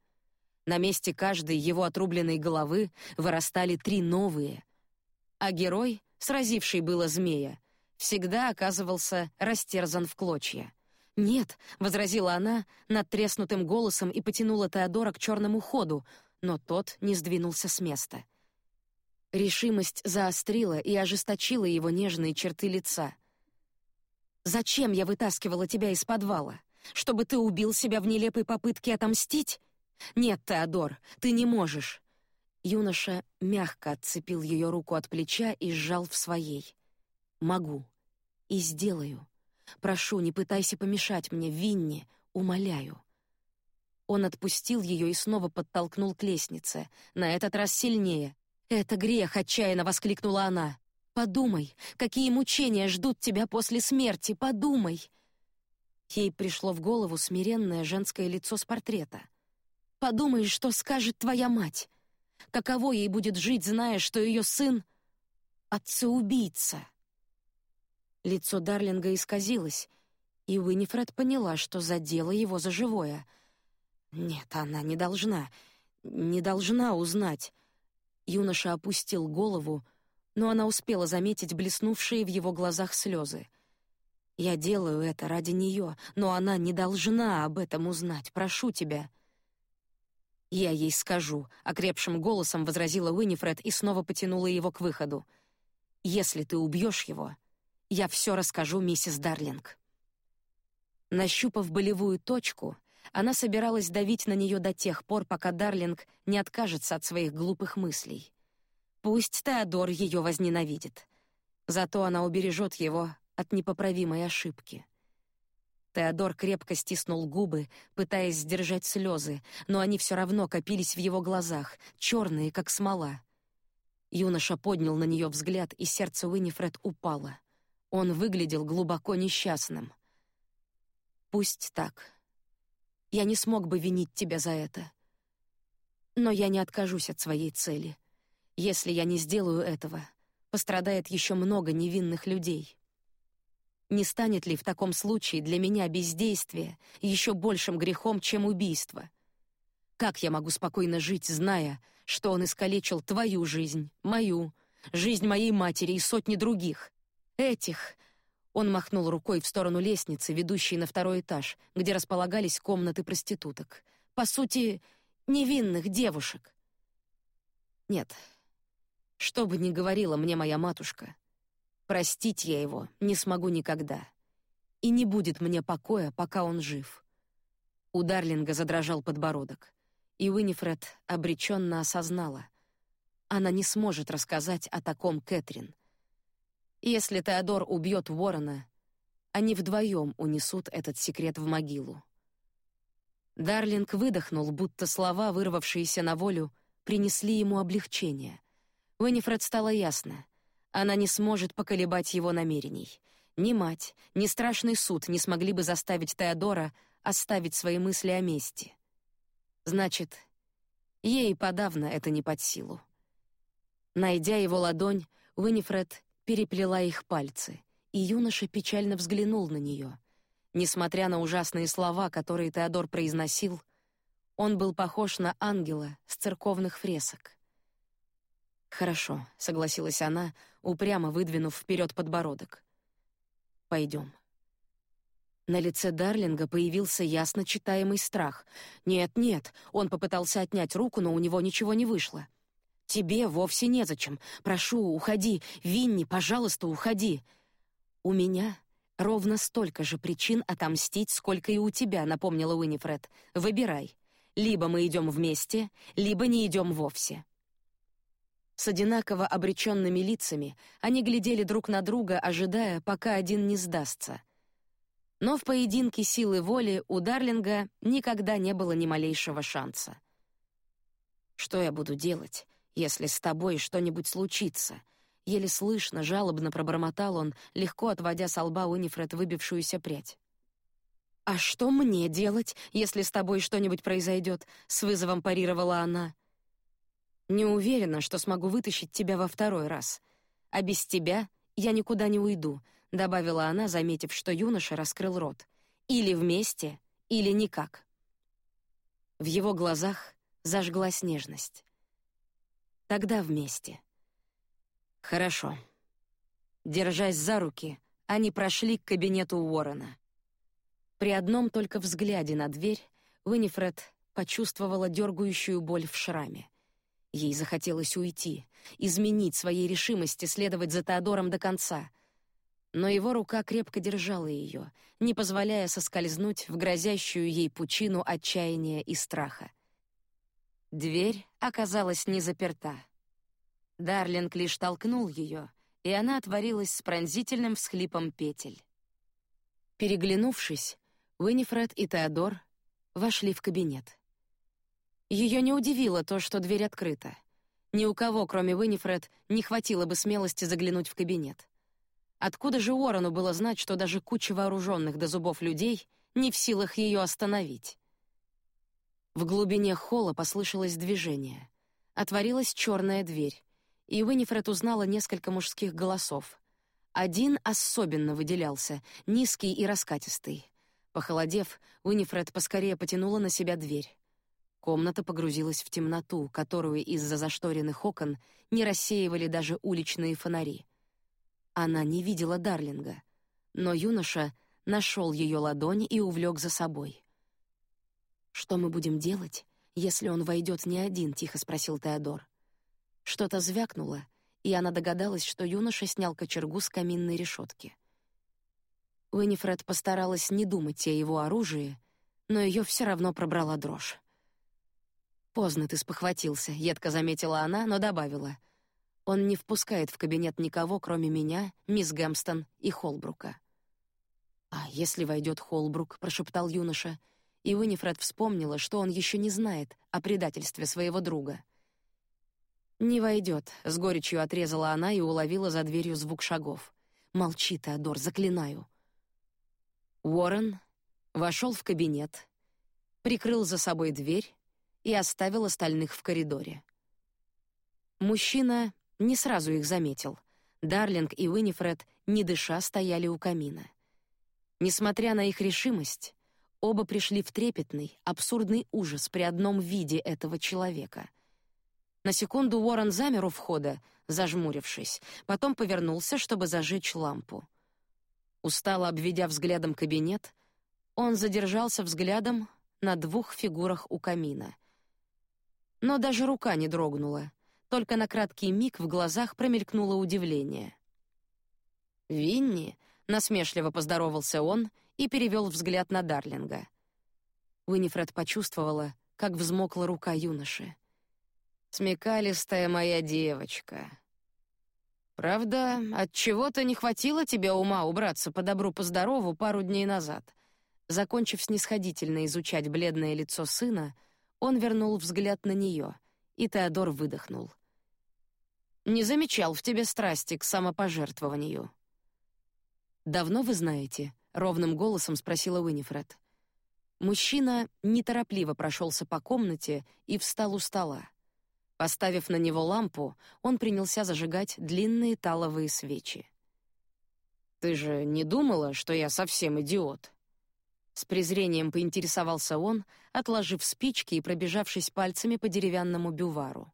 На месте каждой его отрубленной головы вырастали три новые, а герой, сразивший было змея, всегда оказывался растерзан в клочья. «Нет», — возразила она надтреснутым голосом и потянула Теодора к черному ходу, но тот не сдвинулся с места. Решимость заострила и ожесточила его нежные черты лица. «Зачем я вытаскивала тебя из подвала? Чтобы ты убил себя в нелепой попытке отомстить? Нет, Теодор, ты не можешь». Юноша мягко отцепил ее руку от плеча и сжал в своей. «Могу и сделаю. Прошу, не пытайся помешать мне, Винни, умоляю. Он отпустил ее и снова подтолкнул к лестнице, на этот раз сильнее. Это грех, отчаянно воскликнула она. Подумай, какие мучения ждут тебя после смерти, подумай. Ей пришло в голову смиренное женское лицо с портрета. Подумай, что скажет твоя мать. Каково ей будет жить, зная, что ее сын отца-убийца? Лицо Дарлинга исказилось, и Уинифред поняла, что задела его за живое. Нет, она не должна, не должна узнать. Юноша опустил голову, но она успела заметить блеснувшие в его глазах слезы. Я делаю это ради нее, но она не должна об этом узнать. Прошу тебя. Я ей скажу, окрепшим голосом возразила Уинифред и снова потянула его к выходу. Если ты убьешь его, я все расскажу миссис Дарлинг. Нащупав болевую точку, она собиралась давить на нее до тех пор, пока Дарлинг не откажется от своих глупых мыслей. Пусть Теодор ее возненавидит, зато она убережет его от непоправимой ошибки. Теодор крепко стиснул губы, пытаясь сдержать слезы, но они все равно копились в его глазах, черные, как смола. Юноша поднял на нее взгляд, и сердце Уинифред упало. Он выглядел глубоко несчастным. Пусть так. Я не смог бы винить тебя за это, но я не откажусь от своей цели. Если я не сделаю этого, пострадает еще много невинных людей. Не станет ли в таком случае для меня бездействие еще большим грехом, чем убийство? Как я могу спокойно жить, зная, что он искалечил твою жизнь, мою, жизнь моей матери и сотни других? Этих... Он махнул рукой в сторону лестницы, ведущей на второй этаж, где располагались комнаты проституток. По сути, невинных девушек. Нет. Что бы ни говорила мне моя матушка, Простить я его не смогу никогда. И не будет мне покоя, пока он жив. У Дарлинга задрожал подбородок, и Уинифред обреченно осознала. Она не сможет рассказать о таком Кэтрин. Если Теодор убьет Ворона, они вдвоем унесут этот секрет в могилу. Дарлинг выдохнул, будто слова, вырвавшиеся на волю, принесли ему облегчение. Уинифред стало ясно. Она не сможет поколебать его намерений. Ни мать, ни страшный суд не смогли бы заставить Теодора оставить свои мысли о мести. Значит, ей подавно это не под силу. Найдя его ладонь, Уинифред переплела их пальцы, и юноша печально взглянул на нее. Несмотря на ужасные слова, которые Теодор произносил, он был похож на ангела с церковных фресок. Хорошо, согласилась она, упрямо выдвинув вперед подбородок. Пойдем. На лице Дарлинга появился ясно читаемый страх. Нет, нет, он попытался отнять руку, но у него ничего не вышло. Тебе вовсе не зачем. Прошу, уходи, Винни, пожалуйста, уходи. У меня ровно столько же причин отомстить, сколько и у тебя, напомнила Уинифред. Выбирай. Либо мы идем вместе, либо не идем вовсе. С одинаково обреченными лицами они глядели друг на друга, ожидая, пока один не сдастся. Но в поединке силы воли у Дарлинга никогда не было ни малейшего шанса. Что я буду делать, если с тобой что-нибудь случится? Еле слышно, жалобно пробормотал он, легко отводя с лба Унифред выбившуюся прядь. А что мне делать, если с тобой что-нибудь произойдет? С вызовом парировала она. Не уверена, что смогу вытащить тебя во второй раз. А без тебя я никуда не уйду, добавила она, заметив, что юноша раскрыл рот. Или вместе, или никак. В его глазах зажглась нежность. Тогда вместе. Хорошо. Держась за руки, они прошли к кабинету Уоррена. При одном только взгляде на дверь Уинифред почувствовала дергающую боль в шраме. Ей захотелось уйти, изменить своей решимости следовать за Теодором до конца. Но его рука крепко держала ее, не позволяя соскользнуть в грозящую ей пучину отчаяния и страха. Дверь оказалась не заперта. Дарлинг лишь толкнул ее, и она отворилась с пронзительным всхлипом петель. Переглянувшись, Уинифред и Теодор вошли в кабинет. Ее не удивило то, что дверь открыта. Ни у кого, кроме Уинифред, не хватило бы смелости заглянуть в кабинет. Откуда же Уоррену было знать, что даже куча вооруженных до зубов людей не в силах ее остановить? В глубине холла послышалось движение. Отворилась черная дверь, и Уинифред узнала несколько мужских голосов. Один особенно выделялся, низкий и раскатистый. Похолодев, Уинифред поскорее потянула на себя дверь. Комната погрузилась в темноту, которую из-за зашторенных окон не рассеивали даже уличные фонари. Она не видела Дарлинга, но юноша нашел ее ладонь и увлек за собой. Что мы будем делать, если он войдет не один? тихо спросил Теодор. Что-то звякнуло, и она догадалась, что юноша снял кочергу с каминной решетки. Уинифред постаралась не думать о его оружии, но ее все равно пробрала дрожь. Поздно ты спохватился, едко заметила она, но добавила: он не впускает в кабинет никого, кроме меня, мисс Гэмстон и Холбрука. А если войдет Холбрук, прошептал юноша, и Уинифред вспомнила, что он еще не знает о предательстве своего друга. Не войдет, с горечью отрезала она и уловила за дверью звук шагов. Молчи, Теодор, заклинаю. Уоррен вошел в кабинет, прикрыл за собой дверь и оставил остальных в коридоре. Мужчина не сразу их заметил. Дарлинг и Уинифред, не дыша, стояли у камина. Несмотря на их решимость, оба пришли в трепетный, абсурдный ужас при одном виде этого человека. На секунду Уоррен замер у входа, зажмурившись, потом повернулся, чтобы зажечь лампу. Устало обведя взглядом кабинет, он задержался взглядом на двух фигурах у камина. Но даже рука не дрогнула, только на краткий миг в глазах промелькнуло удивление. «Винни?» — насмешливо поздоровался он и перевел взгляд на Дарлинга. Уинифред почувствовала, как взмокла рука юноши. «Смекалистая моя девочка», Правда, от чего-то не хватило тебе ума убраться по добру по здорову пару дней назад. Закончив снисходительно изучать бледное лицо сына, он вернул взгляд на нее, и Теодор выдохнул. Не замечал в тебе страсти к самопожертвованию. Давно вы знаете? ровным голосом спросила Уинифред. Мужчина неторопливо прошелся по комнате и встал у стола. Поставив на него лампу, он принялся зажигать длинные таловые свечи. Ты же не думала, что я совсем идиот? С презрением поинтересовался он, отложив спички и пробежавшись пальцами по деревянному бювару.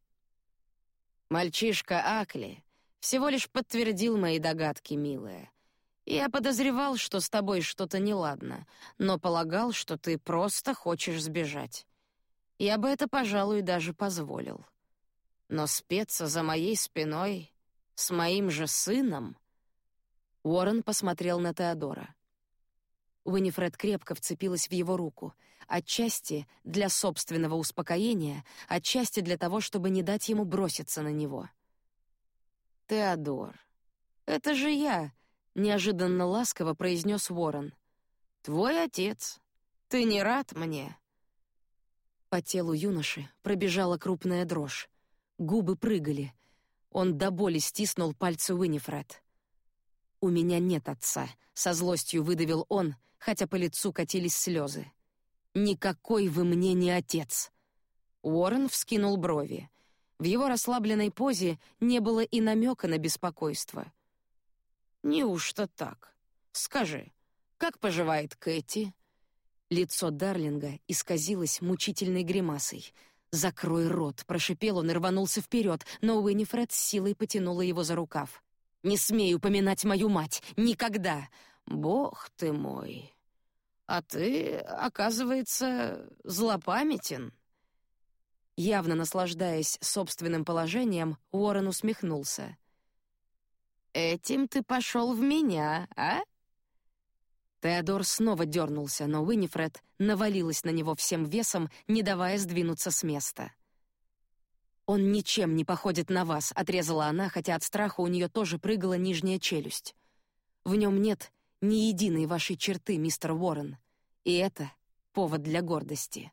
Мальчишка Акли всего лишь подтвердил мои догадки, милая. Я подозревал, что с тобой что-то неладно, но полагал, что ты просто хочешь сбежать. Я бы это, пожалуй, даже позволил. Но спеться за моей спиной с моим же сыном? Уоррен посмотрел на Теодора. Уинифред крепко вцепилась в его руку, отчасти для собственного успокоения, отчасти для того, чтобы не дать ему броситься на него. Теодор, это же я, неожиданно ласково произнес Уоррен. Твой отец. Ты не рад мне? По телу юноши пробежала крупная дрожь. Губы прыгали. Он до боли стиснул пальцы Уинифред. У меня нет отца, со злостью выдавил он, хотя по лицу катились слезы. Никакой вы мне не отец. Уоррен вскинул брови. В его расслабленной позе не было и намека на беспокойство. Неужто так? Скажи, как поживает Кэти? Лицо Дарлинга исказилось мучительной гримасой. «Закрой рот!» — прошипел он и рванулся вперед, но Уинифред с силой потянула его за рукав. «Не смей упоминать мою мать! Никогда! Бог ты мой! А ты, оказывается, злопамятен!» Явно наслаждаясь собственным положением, Уоррен усмехнулся. «Этим ты пошел в меня, а?» Теодор снова дернулся, но Уинифред навалилась на него всем весом, не давая сдвинуться с места. Он ничем не походит на вас, отрезала она, хотя от страха у нее тоже прыгала нижняя челюсть. В нем нет ни единой вашей черты, мистер Уоррен, и это повод для гордости.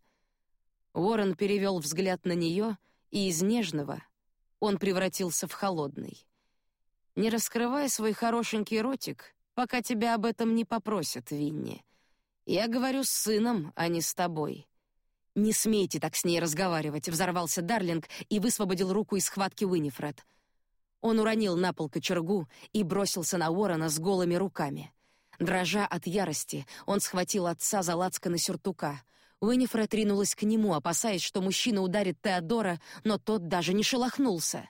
Уоррен перевел взгляд на нее, и из нежного он превратился в холодный. Не раскрывая свой хорошенький ротик, пока тебя об этом не попросят, Винни. Я говорю с сыном, а не с тобой. Не смейте так с ней разговаривать, взорвался Дарлинг и высвободил руку из схватки Уинифред. Он уронил на пол кочергу и бросился на Уоррена с голыми руками. Дрожа от ярости, он схватил отца за лацканы сюртука. Уинифред ринулась к нему, опасаясь, что мужчина ударит Теодора, но тот даже не шелохнулся.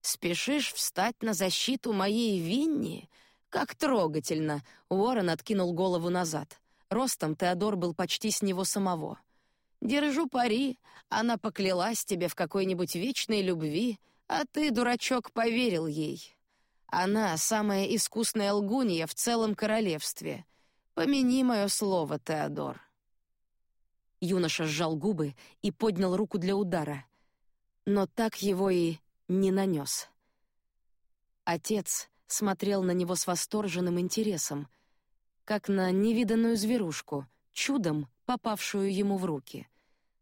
«Спешишь встать на защиту моей Винни?» «Как трогательно!» — Уоррен откинул голову назад. Ростом Теодор был почти с него самого. «Держу пари, она поклялась тебе в какой-нибудь вечной любви, а ты, дурачок, поверил ей. Она самая искусная лгунья в целом королевстве. Помяни мое слово, Теодор». Юноша сжал губы и поднял руку для удара, но так его и не нанес. Отец смотрел на него с восторженным интересом, как на невиданную зверушку, чудом попавшую ему в руки.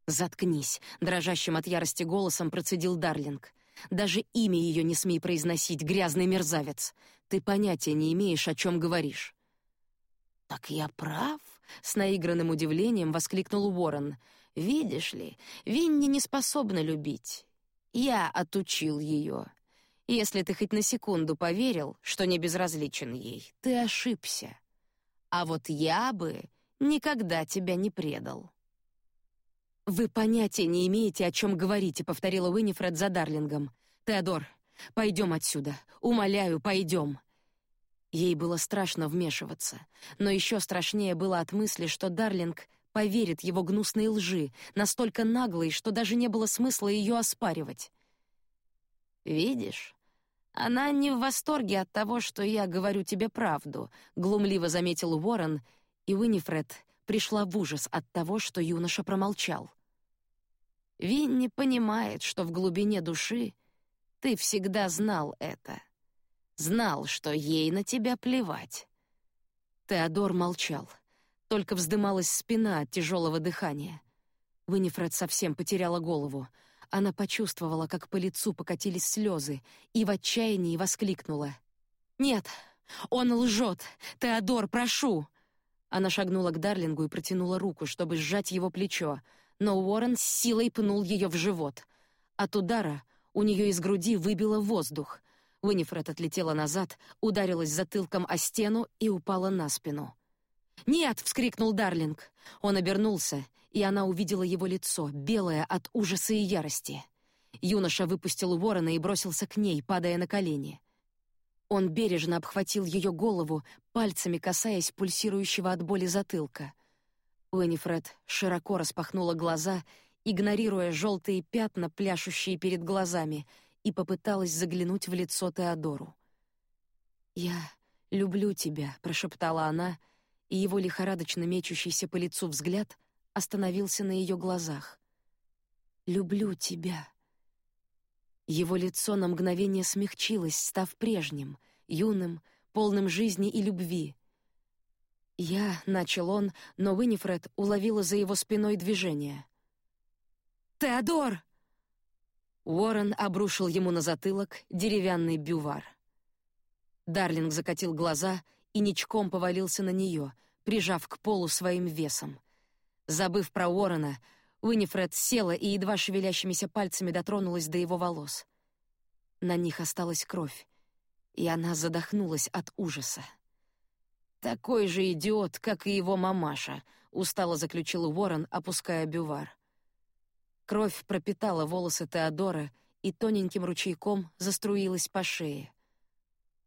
«Заткнись!» — дрожащим от ярости голосом процедил Дарлинг. «Даже имя ее не смей произносить, грязный мерзавец! Ты понятия не имеешь, о чем говоришь!» «Так я прав?» — с наигранным удивлением воскликнул Уоррен. «Видишь ли, Винни не способна любить. Я отучил ее. Если ты хоть на секунду поверил, что не безразличен ей, ты ошибся. А вот я бы никогда тебя не предал. Вы понятия не имеете, о чем говорите, повторила Уинифред за Дарлингом. Теодор, пойдем отсюда, умоляю, пойдем. Ей было страшно вмешиваться, но еще страшнее было от мысли, что Дарлинг поверит его гнусной лжи, настолько наглой, что даже не было смысла ее оспаривать. Видишь, она не в восторге от того, что я говорю тебе правду, глумливо заметил Уоррен, и Уинифред пришла в ужас от того, что юноша промолчал. Винни понимает, что в глубине души ты всегда знал это. Знал, что ей на тебя плевать. Теодор молчал. Только вздымалась спина от тяжелого дыхания. Винифред совсем потеряла голову. Она почувствовала, как по лицу покатились слезы, и в отчаянии воскликнула: "Нет, он лжет! Теодор, прошу!" Она шагнула к Дарлингу и протянула руку, чтобы сжать его плечо, но Уоррен с силой пнул ее в живот. От удара у нее из груди выбило воздух. Уинифред отлетела назад, ударилась затылком о стену и упала на спину. «Нет!» — вскрикнул Дарлинг. Он обернулся и она увидела его лицо, белое от ужаса и ярости. Юноша выпустил ворона и бросился к ней, падая на колени. Он бережно обхватил ее голову, пальцами касаясь пульсирующего от боли затылка. Уэнифред широко распахнула глаза, игнорируя желтые пятна, пляшущие перед глазами, и попыталась заглянуть в лицо Теодору. «Я люблю тебя», — прошептала она, и его лихорадочно мечущийся по лицу взгляд остановился на ее глазах. «Люблю тебя». Его лицо на мгновение смягчилось, став прежним, юным, полным жизни и любви. «Я», — начал он, но Уинифред уловила за его спиной движение. «Теодор!» Уоррен обрушил ему на затылок деревянный бювар. Дарлинг закатил глаза и ничком повалился на нее, прижав к полу своим весом. Забыв про Уоррена, Уинифред села и едва шевелящимися пальцами дотронулась до его волос. На них осталась кровь, и она задохнулась от ужаса. «Такой же идиот, как и его мамаша», — устало заключил Уоррен, опуская бювар. Кровь пропитала волосы Теодора и тоненьким ручейком заструилась по шее.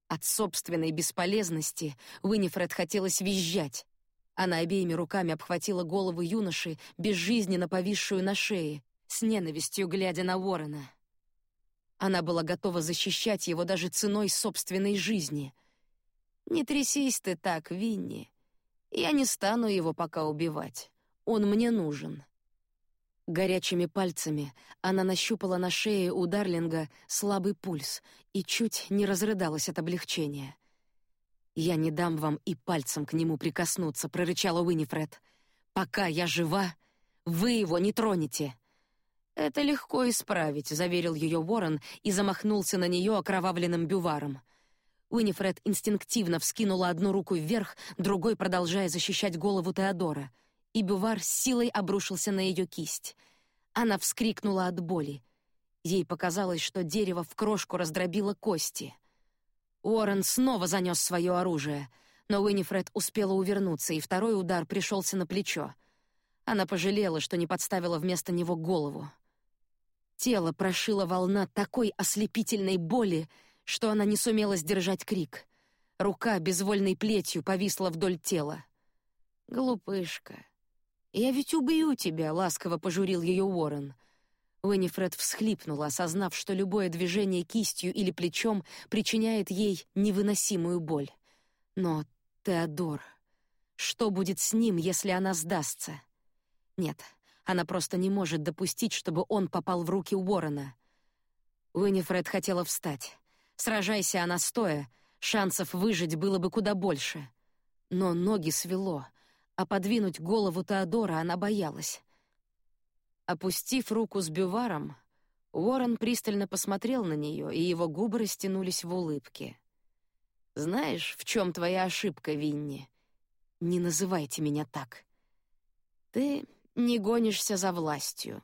От собственной бесполезности Уинифред хотелось визжать, она обеими руками обхватила голову юноши, безжизненно повисшую на шее, с ненавистью глядя на Ворона. Она была готова защищать его даже ценой собственной жизни. «Не трясись ты так, Винни. Я не стану его пока убивать. Он мне нужен». Горячими пальцами она нащупала на шее у Дарлинга слабый пульс и чуть не разрыдалась от облегчения. «Я не дам вам и пальцем к нему прикоснуться», — прорычала Уинифред. «Пока я жива, вы его не тронете». «Это легко исправить», — заверил ее Ворон и замахнулся на нее окровавленным бюваром. Уинифред инстинктивно вскинула одну руку вверх, другой продолжая защищать голову Теодора, и бювар силой обрушился на ее кисть. Она вскрикнула от боли. Ей показалось, что дерево в крошку раздробило кости. Уоррен снова занес свое оружие, но Уинифред успела увернуться, и второй удар пришелся на плечо. Она пожалела, что не подставила вместо него голову. Тело прошила волна такой ослепительной боли, что она не сумела сдержать крик. Рука безвольной плетью повисла вдоль тела. Глупышка, я ведь убью тебя, ласково пожурил ее Уоррен. Уинифред всхлипнула, осознав, что любое движение кистью или плечом причиняет ей невыносимую боль. Но Теодор, что будет с ним, если она сдастся? Нет, она просто не может допустить, чтобы он попал в руки Уоррена. Уинифред хотела встать. Сражайся она стоя, шансов выжить было бы куда больше. Но ноги свело, а подвинуть голову Теодора она боялась. Опустив руку с бюваром, Уоррен пристально посмотрел на нее, и его губы растянулись в улыбке. Знаешь, в чем твоя ошибка, Винни? Не называйте меня так. Ты не гонишься за властью.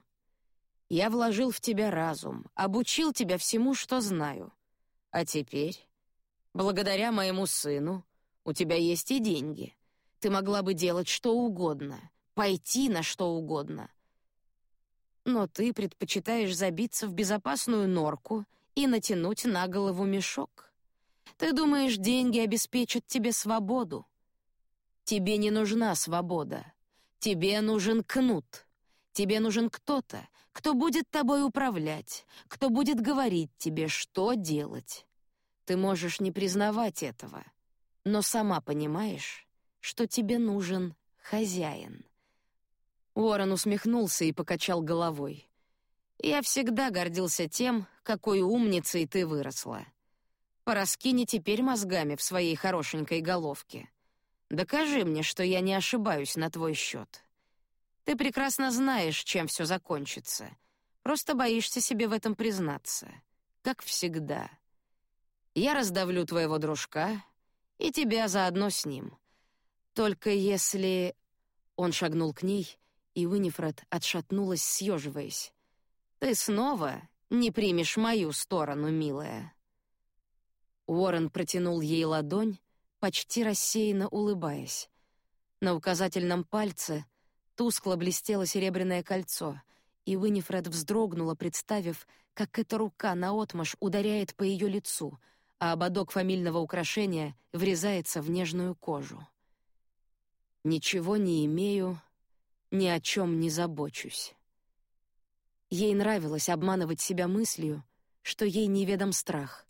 Я вложил в тебя разум, обучил тебя всему, что знаю. А теперь, благодаря моему сыну, у тебя есть и деньги. Ты могла бы делать что угодно, пойти на что угодно но ты предпочитаешь забиться в безопасную норку и натянуть на голову мешок. Ты думаешь, деньги обеспечат тебе свободу? Тебе не нужна свобода. Тебе нужен кнут. Тебе нужен кто-то, кто будет тобой управлять, кто будет говорить тебе, что делать. Ты можешь не признавать этого, но сама понимаешь, что тебе нужен хозяин. Уоррен усмехнулся и покачал головой. Я всегда гордился тем, какой умницей ты выросла. Пораскини теперь мозгами в своей хорошенькой головке. Докажи мне, что я не ошибаюсь на твой счет. Ты прекрасно знаешь, чем все закончится. Просто боишься себе в этом признаться, как всегда. Я раздавлю твоего дружка и тебя заодно с ним. Только если он шагнул к ней и Уинифред отшатнулась, съеживаясь. Ты снова не примешь мою сторону, милая. Уоррен протянул ей ладонь, почти рассеянно улыбаясь. На указательном пальце тускло блестело серебряное кольцо, и Уинифред вздрогнула, представив, как эта рука наотмашь ударяет по ее лицу, а ободок фамильного украшения врезается в нежную кожу. Ничего не имею, ни о чем не забочусь. Ей нравилось обманывать себя мыслью, что ей неведом страх.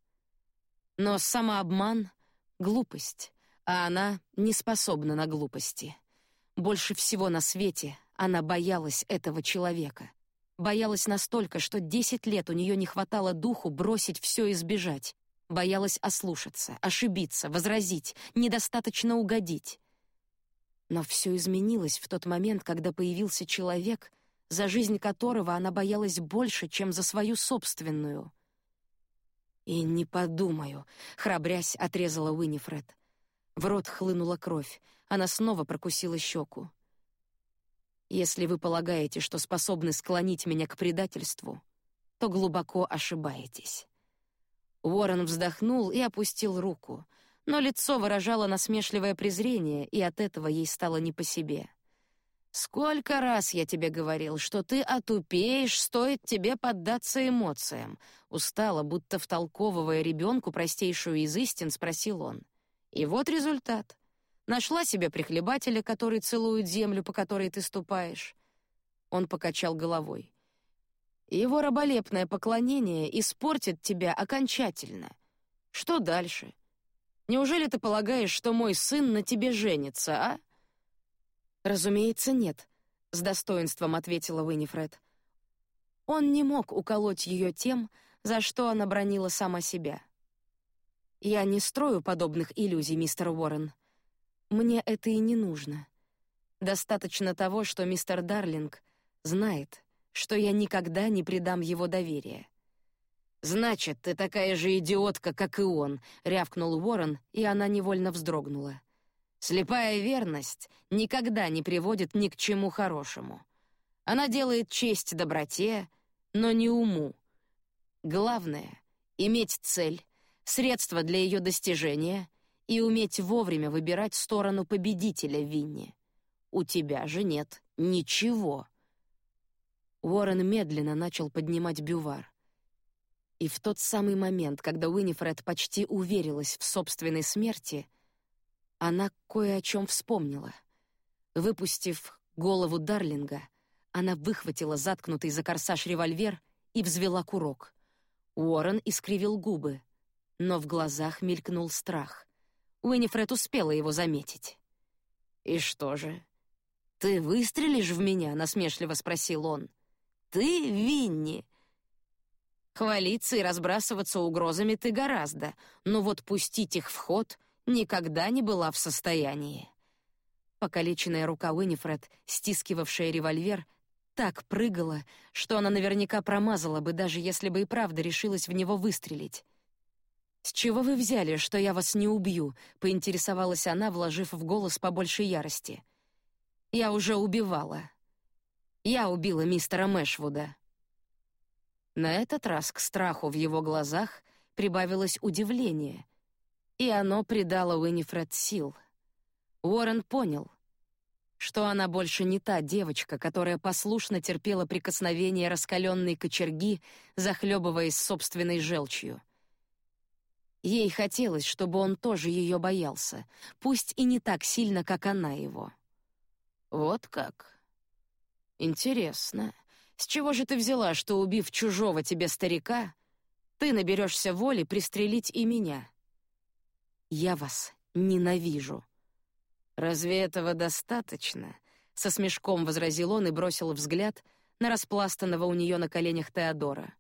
Но самообман — глупость, а она не способна на глупости. Больше всего на свете она боялась этого человека. Боялась настолько, что десять лет у нее не хватало духу бросить все и сбежать. Боялась ослушаться, ошибиться, возразить, недостаточно угодить. Но все изменилось в тот момент, когда появился человек, за жизнь которого она боялась больше, чем за свою собственную. И не подумаю, храбрясь, отрезала Уинифред. В рот хлынула кровь. Она снова прокусила щеку. Если вы полагаете, что способны склонить меня к предательству, то глубоко ошибаетесь. Уоррен вздохнул и опустил руку, но лицо выражало насмешливое презрение, и от этого ей стало не по себе. Сколько раз я тебе говорил, что ты отупеешь, стоит тебе поддаться эмоциям. Устало, будто втолковывая ребенку простейшую из истин, спросил он. И вот результат. Нашла себе прихлебателя, который целует землю, по которой ты ступаешь. Он покачал головой. Его раболепное поклонение испортит тебя окончательно. Что дальше? Неужели ты полагаешь, что мой сын на тебе женится, а? Разумеется, нет, с достоинством ответила Уинифред. Он не мог уколоть ее тем, за что она бронила сама себя. Я не строю подобных иллюзий, мистер Уоррен. Мне это и не нужно. Достаточно того, что мистер Дарлинг знает, что я никогда не предам его доверие. Значит, ты такая же идиотка, как и он, рявкнул Уоррен, и она невольно вздрогнула. Слепая верность никогда не приводит ни к чему хорошему. Она делает честь доброте, но не уму, Главное — иметь цель, средства для ее достижения и уметь вовремя выбирать сторону победителя Винни. У тебя же нет ничего. Уоррен медленно начал поднимать бювар. И в тот самый момент, когда Уинифред почти уверилась в собственной смерти, она кое о чем вспомнила. Выпустив голову Дарлинга, она выхватила заткнутый за корсаж револьвер и взвела курок. Уоррен искривил губы, но в глазах мелькнул страх. Уинифред успела его заметить. «И что же? Ты выстрелишь в меня?» — насмешливо спросил он. «Ты, Винни!» Хвалиться и разбрасываться угрозами ты гораздо, но вот пустить их в ход никогда не была в состоянии. Покалеченная рука Уинифред, стискивавшая револьвер, так прыгала, что она наверняка промазала бы, даже если бы и правда решилась в него выстрелить. «С чего вы взяли, что я вас не убью?» — поинтересовалась она, вложив в голос побольше ярости. «Я уже убивала. Я убила мистера Мэшвуда». На этот раз к страху в его глазах прибавилось удивление, и оно придало Уинифред сил. Уоррен понял, что она больше не та девочка, которая послушно терпела прикосновение раскаленной кочерги, захлебываясь собственной желчью. Ей хотелось, чтобы он тоже ее боялся, пусть и не так сильно, как она его. Вот как. Интересно, с чего же ты взяла, что убив чужого тебе старика, ты наберешься воли пристрелить и меня? Я вас ненавижу. Разве этого достаточно? Со смешком возразил он и бросил взгляд на распластанного у нее на коленях Теодора.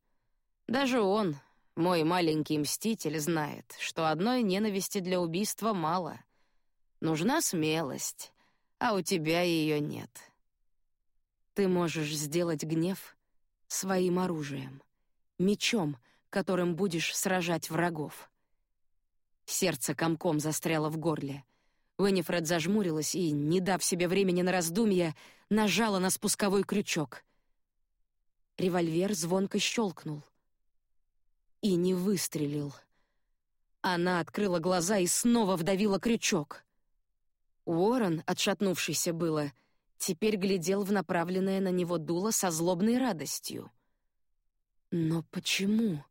Даже он, мой маленький мститель знает, что одной ненависти для убийства мало. Нужна смелость, а у тебя ее нет. Ты можешь сделать гнев своим оружием, мечом, которым будешь сражать врагов. Сердце комком застряло в горле. Уинифред зажмурилась и, не дав себе времени на раздумья, нажала на спусковой крючок. Револьвер звонко щелкнул — и не выстрелил. Она открыла глаза и снова вдавила крючок. Уоррен, отшатнувшийся было, теперь глядел в направленное на него дуло со злобной радостью. Но почему?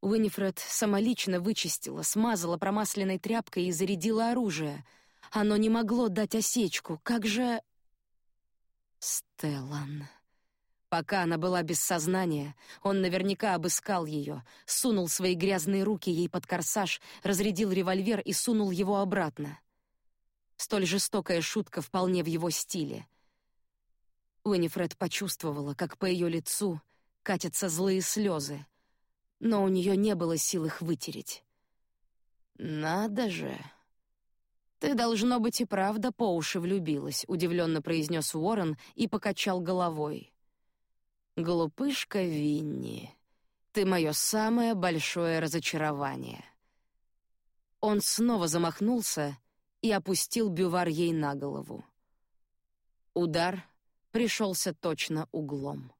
Уинифред самолично вычистила, смазала промасленной тряпкой и зарядила оружие. Оно не могло дать осечку. Как же... Стеллан... Пока она была без сознания, он наверняка обыскал ее, сунул свои грязные руки ей под корсаж, разрядил револьвер и сунул его обратно. Столь жестокая шутка вполне в его стиле. Уинифред почувствовала, как по ее лицу катятся злые слезы, но у нее не было сил их вытереть. «Надо же!» «Ты, должно быть, и правда по уши влюбилась», — удивленно произнес Уоррен и покачал головой. Глупышка Винни, ты мое самое большое разочарование. Он снова замахнулся и опустил бювар ей на голову. Удар пришелся точно углом.